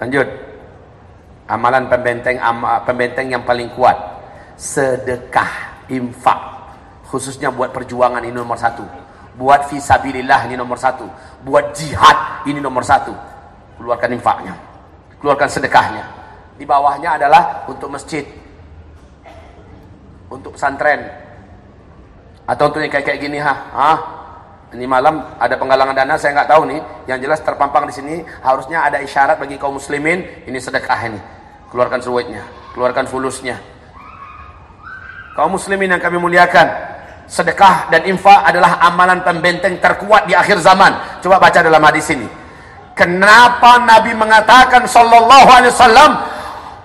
Lanjut. Amalan pembenteng am, pembenteng yang paling kuat. Sedekah infak. Khususnya buat perjuangan ini nomor satu. Buat visabilillah ini nomor satu buat jihad. Ini nomor satu. Keluarkan infaknya. Keluarkan sedekahnya. Di bawahnya adalah untuk masjid. Untuk pesantren. Atau untuk yang kayak kayak gini ha? Ah ini malam ada penggalangan dana saya nggak tahu nih. Yang jelas terpampang di sini harusnya ada isyarat bagi kaum muslimin. Ini sedekah ini. Keluarkan suwetnya keluarkan fulusnya. Kaum muslimin yang kami muliakan sedekah dan infak adalah amalan pembenteng terkuat di akhir zaman. Coba baca dalam hadis ini. Kenapa Nabi mengatakan sallallahu alaihi wasallam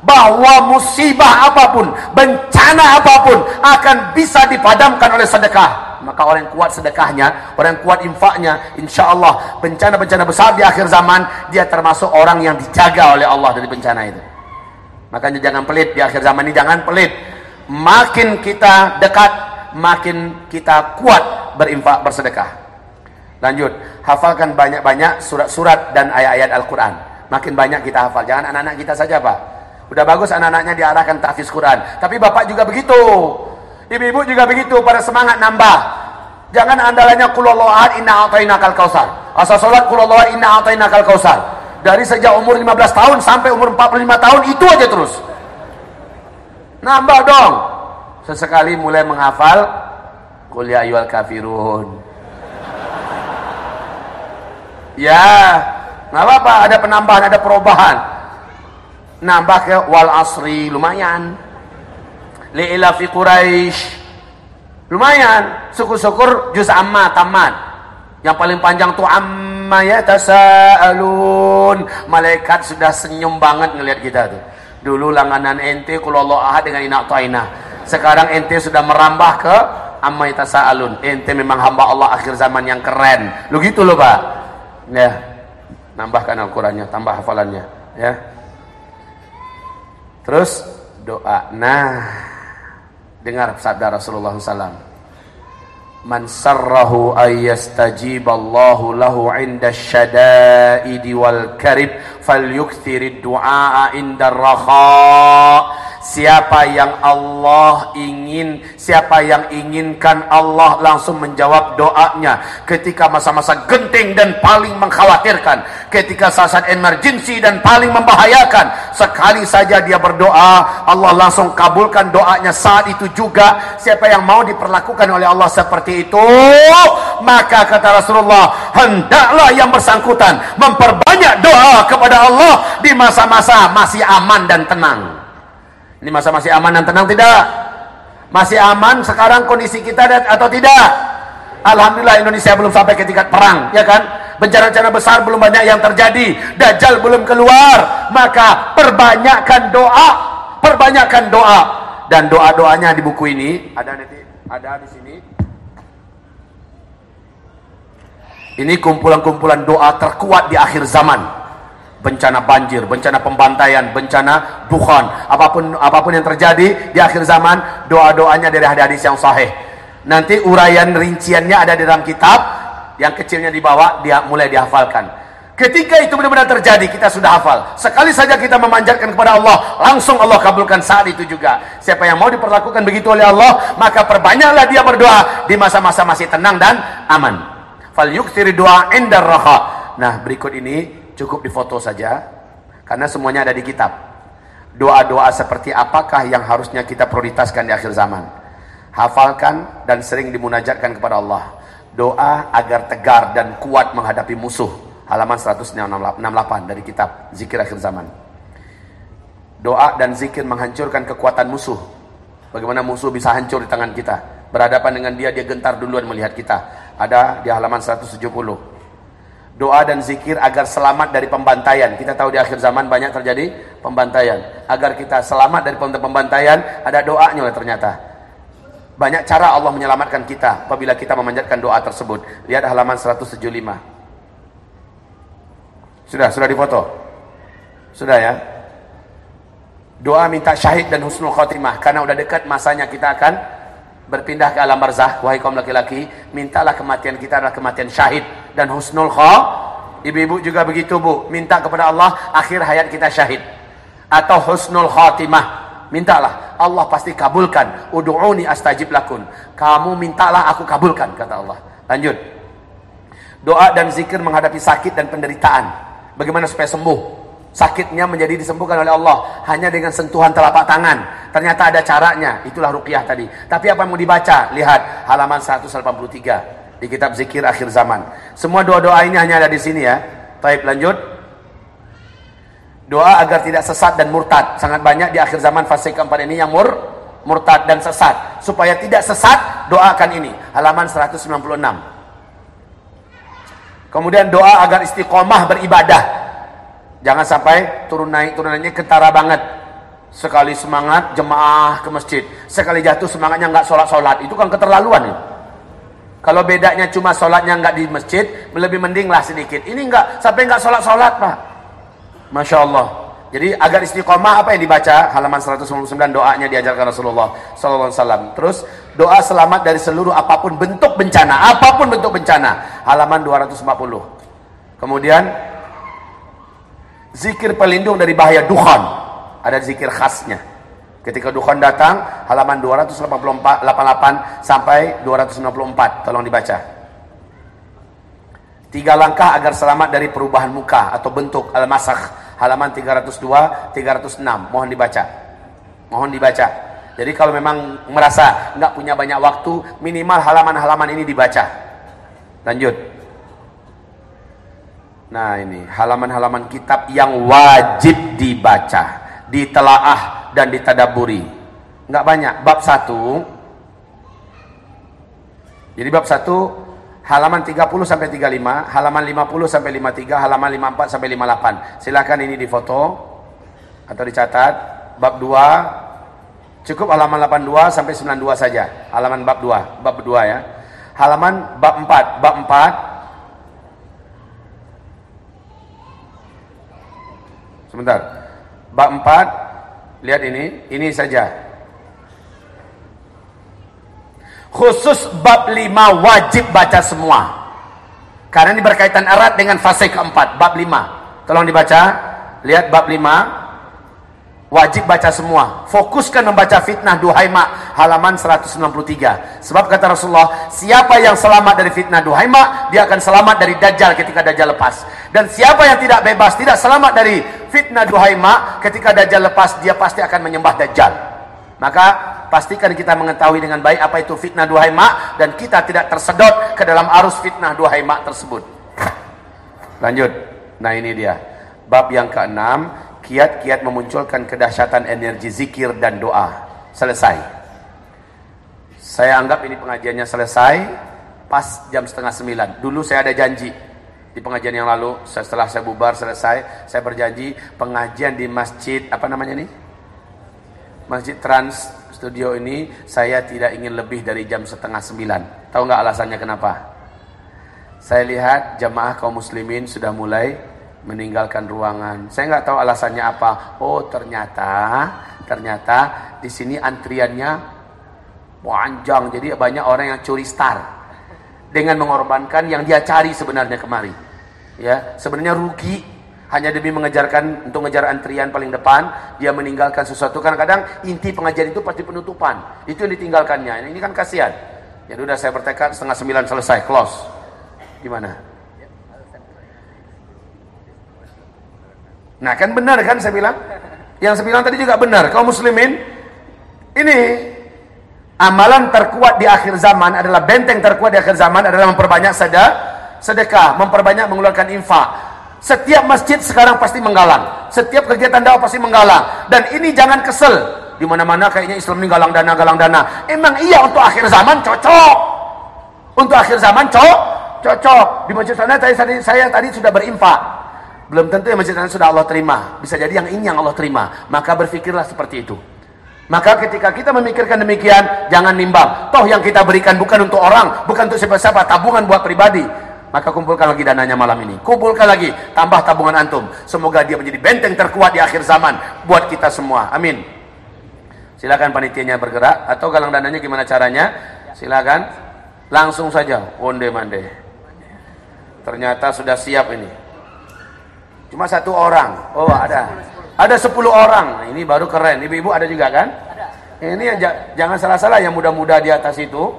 bahwa musibah apa pun, bencana apa pun akan bisa dipadamkan oleh sedekah. maka orang yang kuat sedekahnya, orang yang kuat infaknya, insya Allah bencana-bencana besar di akhir zaman, dia termasuk orang yang dijaga oleh Allah dari bencana itu. Makanya jangan pelit di akhir zaman ini, jangan pelit. Makin kita dekat, makin kita kuat berinfak, bersedekah. Lanjut, hafalkan banyak-banyak surat-surat dan ayat-ayat Al-Quran. Makin banyak kita hafal, jangan anak-anak kita saja Pak. Udah bagus anak-anaknya diarahkan tahfiz Quran. Tapi bapak juga begitu. Ibu-ibu juga begitu pada semangat nambah. Jangan andalannya kulullah ahad inna kal kausar. Asal salat kulullah inna kal kausar. Dari sejak umur 15 tahun sampai umur 45 tahun itu aja terus. Nambah dong. Sesekali mulai menghafal Qul ya ayyuhal kafirun. Ya, nggak apa-apa, ada penambahan, ada perubahan. Nambah ke wal asri lumayan li'ila fi Quraisy. Lumayan, syukur-syukur juz amma tamat. Yang paling panjang tuh amma ya tasaalun. Malaikat sudah senyum banget ngelihat kita tuh. Dulu langganan ente kalau Allah ahad dengan inak taina. Sekarang ente sudah merambah ke amma yatasaalun. Ente memang hamba Allah akhir zaman yang keren. Lu gitu loh, Pak. Ya. Nambahkan Al-Qur'annya, tambah hafalannya, ya. Terus doa. Nah, Dengar sabda Rasulullah SAW. Man sarrahu ayyastajiballahu lahu inda syada'idi wal karib falyukthirid du'a inda rakha' Siapa yang Allah ingin, siapa yang inginkan Allah langsung menjawab doanya ketika masa-masa genting dan paling mengkhawatirkan, ketika saat emergency dan paling membahayakan. Sekali saja dia berdoa, Allah langsung kabulkan doanya saat itu juga. Siapa yang mau diperlakukan oleh Allah seperti itu, maka kata Rasulullah, hendaklah yang bersangkutan memperbanyak doa kepada Allah di masa-masa masih aman dan tenang. Ini masa masih aman dan tenang tidak? Masih aman sekarang kondisi kita atau tidak? Alhamdulillah Indonesia belum sampai ke tingkat perang, ya kan? Bencana-bencana besar belum banyak yang terjadi, Dajjal belum keluar, maka perbanyakkan doa, perbanyakkan doa dan doa-doanya di buku ini ada nanti ada di sini. Ini kumpulan-kumpulan doa terkuat di akhir zaman bencana banjir, bencana pembantaian, bencana duhan, apa pun apa pun yang terjadi di akhir zaman, doa-doanya dari hadis yang sahih. Nanti uraian rinciannya ada di dalam kitab, yang kecilnya dibawa dia mulai dihafalkan. Ketika itu benar-benar terjadi, kita sudah hafal. Sekali saja kita memanjatkan kepada Allah, langsung Allah kabulkan saat itu juga. Siapa yang mau diperlakukan begitu oleh Allah, maka perbanyaklah dia berdoa di masa-masa masih tenang dan aman. Fal yukthiri doa indar raha. Nah, berikut ini cukup difoto saja karena semuanya ada di kitab. Doa-doa seperti apakah yang harusnya kita prioritaskan di akhir zaman? Hafalkan dan sering dimunajatkan kepada Allah. Doa agar tegar dan kuat menghadapi musuh. Halaman 168 dari kitab zikir akhir zaman. Doa dan zikir menghancurkan kekuatan musuh. Bagaimana musuh bisa hancur di tangan kita? Berhadapan dengan dia dia gentar duluan melihat kita. Ada di halaman 170 doa dan zikir agar selamat dari pembantaian. Kita tahu di akhir zaman banyak terjadi pembantaian. Agar kita selamat dari pembantaian, ada doanya oleh ternyata. Banyak cara Allah menyelamatkan kita apabila kita memanjatkan doa tersebut. Lihat halaman 175. Sudah, sudah difoto? Sudah ya? Doa minta syahid dan husnul khotimah. Karena udah dekat masanya kita akan berpindah ke alam barzah wahai kaum laki-laki mintalah kematian kita adalah kematian syahid dan husnul kha. Ibu-ibu juga begitu bu. Minta kepada Allah akhir hayat kita syahid. Atau husnul khatimah. Mintalah. Allah pasti kabulkan. Ud'uni astajib lakun kamu mintalah aku kabulkan kata Allah. Lanjut. Doa dan zikir menghadapi sakit dan penderitaan. Bagaimana supaya sembuh sakitnya menjadi disembuhkan oleh Allah hanya dengan sentuhan telapak tangan. Ternyata ada caranya, itulah ruqyah tadi. Tapi apa yang mau dibaca? Lihat halaman 183 di kitab zikir akhir zaman. Semua doa-doa ini hanya ada di sini ya. Baik, lanjut. Doa agar tidak sesat dan murtad. Sangat banyak di akhir zaman fase keempat ini yang mur murtad dan sesat. Supaya tidak sesat, doakan ini. Halaman 196. Kemudian doa agar istiqomah beribadah Jangan sampai turun naik turunannya ketara banget. Sekali semangat jemaah ke masjid, sekali jatuh semangatnya nggak sholat sholat, itu kan keterlaluan ya. Kalau bedanya cuma sholatnya nggak di masjid, lebih mending lah sedikit. Ini nggak, sampai nggak sholat-sholat pak. Masya Allah. Jadi agar istiqomah apa yang dibaca? Halaman 199 doanya diajarkan Rasulullah SAW. Terus doa selamat dari seluruh apa pun bentuk bencana, apa pun bentuk bencana. Halaman 240. Kemudian zikir pelindung dari bahaya duhan. Ada zikir khasnya. Ketika dukhan datang, halaman 288 sampai 294. Tolong dibaca. Tiga langkah agar selamat dari perubahan muka atau bentuk al-masakh. Halaman 302, 306. Mohon dibaca. Mohon dibaca. Jadi kalau memang merasa nggak punya banyak waktu, minimal halaman-halaman ini dibaca. Lanjut. Nah ini halaman-halaman kitab yang wajib dibaca, ditelaah dan ditadaburi. Enggak banyak. Bab 1 Jadi bab 1 halaman 30 sampai 35, halaman 50 sampai 53, halaman 54 sampai 58. Silakan ini difoto atau dicatat. Bab 2 cukup halaman 82 sampai 92 saja. Halaman bab 2, bab 2 ya. Halaman bab 4, bab 4 Sebentar. Bab 4 Lihat ini, ini saja. Khusus bab 5 wajib baca semua. Karena ini berkaitan erat dengan fase keempat, bab 5. Tolong dibaca. Lihat bab 5. Wajib baca semua. Fokuskan membaca fitnah Duhaima halaman 163. Sebab kata Rasulullah, siapa yang selamat dari fitnah Duhaima, dia akan selamat dari Dajjal ketika Dajjal lepas. Dan siapa yang tidak bebas, tidak selamat dari fitnah Duhaima, ketika Dajjal lepas, dia pasti akan menyembah Dajjal. Maka pastikan kita mengetahui dengan baik apa itu fitnah Duhaima dan kita tidak tersedot ke dalam arus fitnah Duhaima tersebut. Lanjut. Nah ini dia. Bab yang keenam, kiat-kiat memunculkan kedahsyatan energi zikir dan doa. Selesai. Saya anggap ini pengajiannya selesai pas jam setengah sembilan. Dulu saya ada janji di pengajian yang lalu setelah saya bubar selesai saya berjanji pengajian di masjid apa namanya nih masjid Trans Studio ini saya tidak ingin lebih dari jam setengah sembilan. Tahu nggak alasannya kenapa? Saya lihat jamaah kaum muslimin sudah mulai meninggalkan ruangan. Saya nggak tahu alasannya apa. Oh ternyata, ternyata di sini antriannya panjang. Jadi banyak orang yang curi star dengan mengorbankan yang dia cari sebenarnya kemari. Ya, sebenarnya rugi hanya demi mengejarkan untuk mengejar antrian paling depan, dia meninggalkan sesuatu. Kadang-kadang inti pengajian itu pasti penutupan. Itu yang ditinggalkannya. Ini kan kasihan. Ya udah saya bertekad setengah sembilan selesai close. Gimana? Nah kan benar kan saya bilang? Yang saya bilang tadi juga benar. Kaum muslimin, ini amalan terkuat di akhir zaman adalah benteng terkuat di akhir zaman adalah memperbanyak sedekah, sedekah, memperbanyak mengeluarkan infak. Setiap masjid sekarang pasti menggalang. Setiap kegiatan dakwah pasti menggalang. Dan ini jangan kesel. Di mana-mana kayaknya Islam ini galang dana, galang dana. Emang iya untuk akhir zaman cocok. Untuk akhir zaman cocok. Cocok. Di masjid sana saya, saya tadi sudah berinfak. Belum tentu yang masjid sudah Allah terima. Bisa jadi yang ini yang Allah terima. Maka berpikirlah seperti itu. Maka ketika kita memikirkan demikian, jangan nimbang. Toh yang kita berikan bukan untuk orang, bukan untuk siapa-siapa, tabungan buat pribadi. Maka kumpulkan lagi dananya malam ini. Kumpulkan lagi, tambah tabungan antum. Semoga dia menjadi benteng terkuat di akhir zaman buat kita semua. Amin. Silakan panitianya bergerak atau galang dananya gimana caranya? Silakan. Langsung saja, onde mande. Ternyata sudah siap ini. Cuma satu orang. Oh, ada. Ada sepuluh orang. Nah, ini baru keren. Ibu-ibu ada juga kan? Ada. Ini yang jangan salah-salah yang muda-muda di atas itu.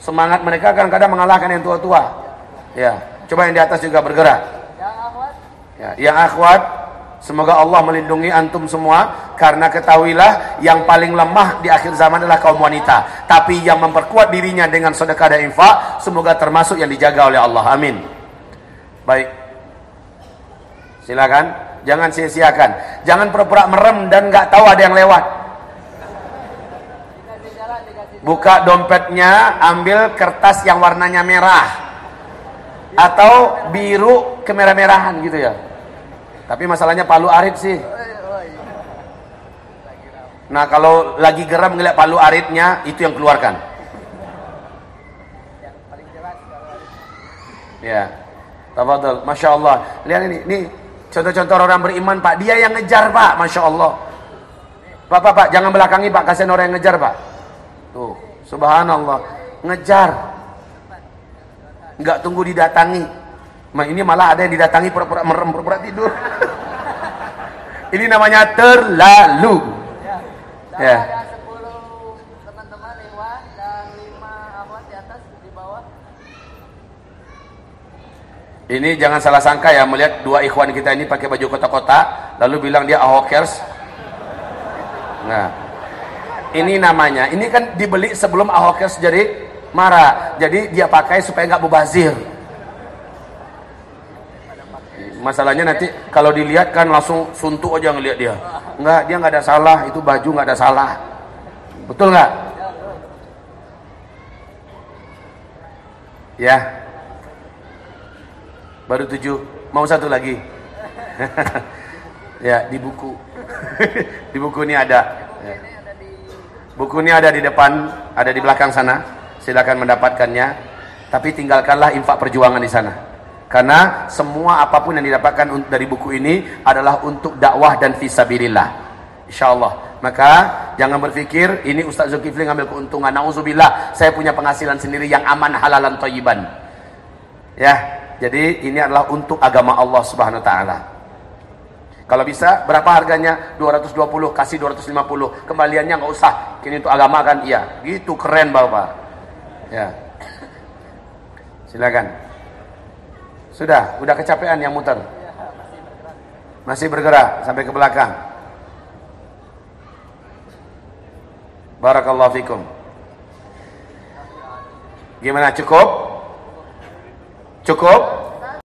Semangat mereka kadang-kadang mengalahkan yang tua-tua. Ya. Coba yang di atas juga bergerak. Yang akhwat. Ya, yang akhwat Semoga Allah melindungi antum semua karena ketahuilah yang paling lemah di akhir zaman adalah kaum wanita. Tapi yang memperkuat dirinya dengan sedekah dan infak semoga termasuk yang dijaga oleh Allah. Amin. Baik. Silakan, jangan sia-siakan. Jangan pura-pura merem dan nggak tahu ada yang lewat. Buka dompetnya, ambil kertas yang warnanya merah atau biru kemerah-merahan gitu ya. Tapi masalahnya palu arit sih. Nah kalau lagi geram ngeliat palu aritnya itu yang keluarkan. Ya. Tafadhol. Masya Allah. Lihat ini. Ini contoh-contoh orang beriman Pak. Dia yang ngejar Pak. Masya Allah. Pak, Pak, Pak. Jangan belakangi Pak. Kasihan orang yang ngejar Pak. Tuh. Subhanallah. Ngejar. Enggak tunggu didatangi. Nah, ini malah ada yang didatangi pura-pura merem, pura-pura tidur. ini namanya terlalu. Ya. ya. Ini jangan salah sangka ya melihat dua ikhwan kita ini pakai baju kota-kota lalu bilang dia ahokers. Nah, ini namanya. Ini kan dibeli sebelum ahokers jadi marah. Jadi dia pakai supaya nggak mubazir. Masalahnya nanti kalau dilihat kan langsung suntuk aja ngelihat dia. Enggak, dia nggak ada salah, itu baju nggak ada salah. Betul nggak? Ya, baru tujuh mau satu lagi ya di buku di buku ini ada ya. buku ini ada di depan ada di belakang sana silakan mendapatkannya tapi tinggalkanlah infak perjuangan di sana karena semua apa pun yang didapatkan dari buku ini adalah untuk dakwah dan fisabilillah insyaallah maka jangan berpikir ini Ustaz Zulkifli ngambil keuntungan nauzubillah saya punya penghasilan sendiri yang aman halalan thayyiban ya jadi ini adalah untuk agama Allah Subhanahu wa taala. Kalau bisa berapa harganya? 220 kasih 250. Kembaliannya nggak usah. Ini untuk agama kan? Iya. Gitu keren Bapak. Ya. Silakan. Sudah, udah kecapean yang muter. Masih bergerak sampai ke belakang. Barakallahu fikum. Gimana cukup? Cukup?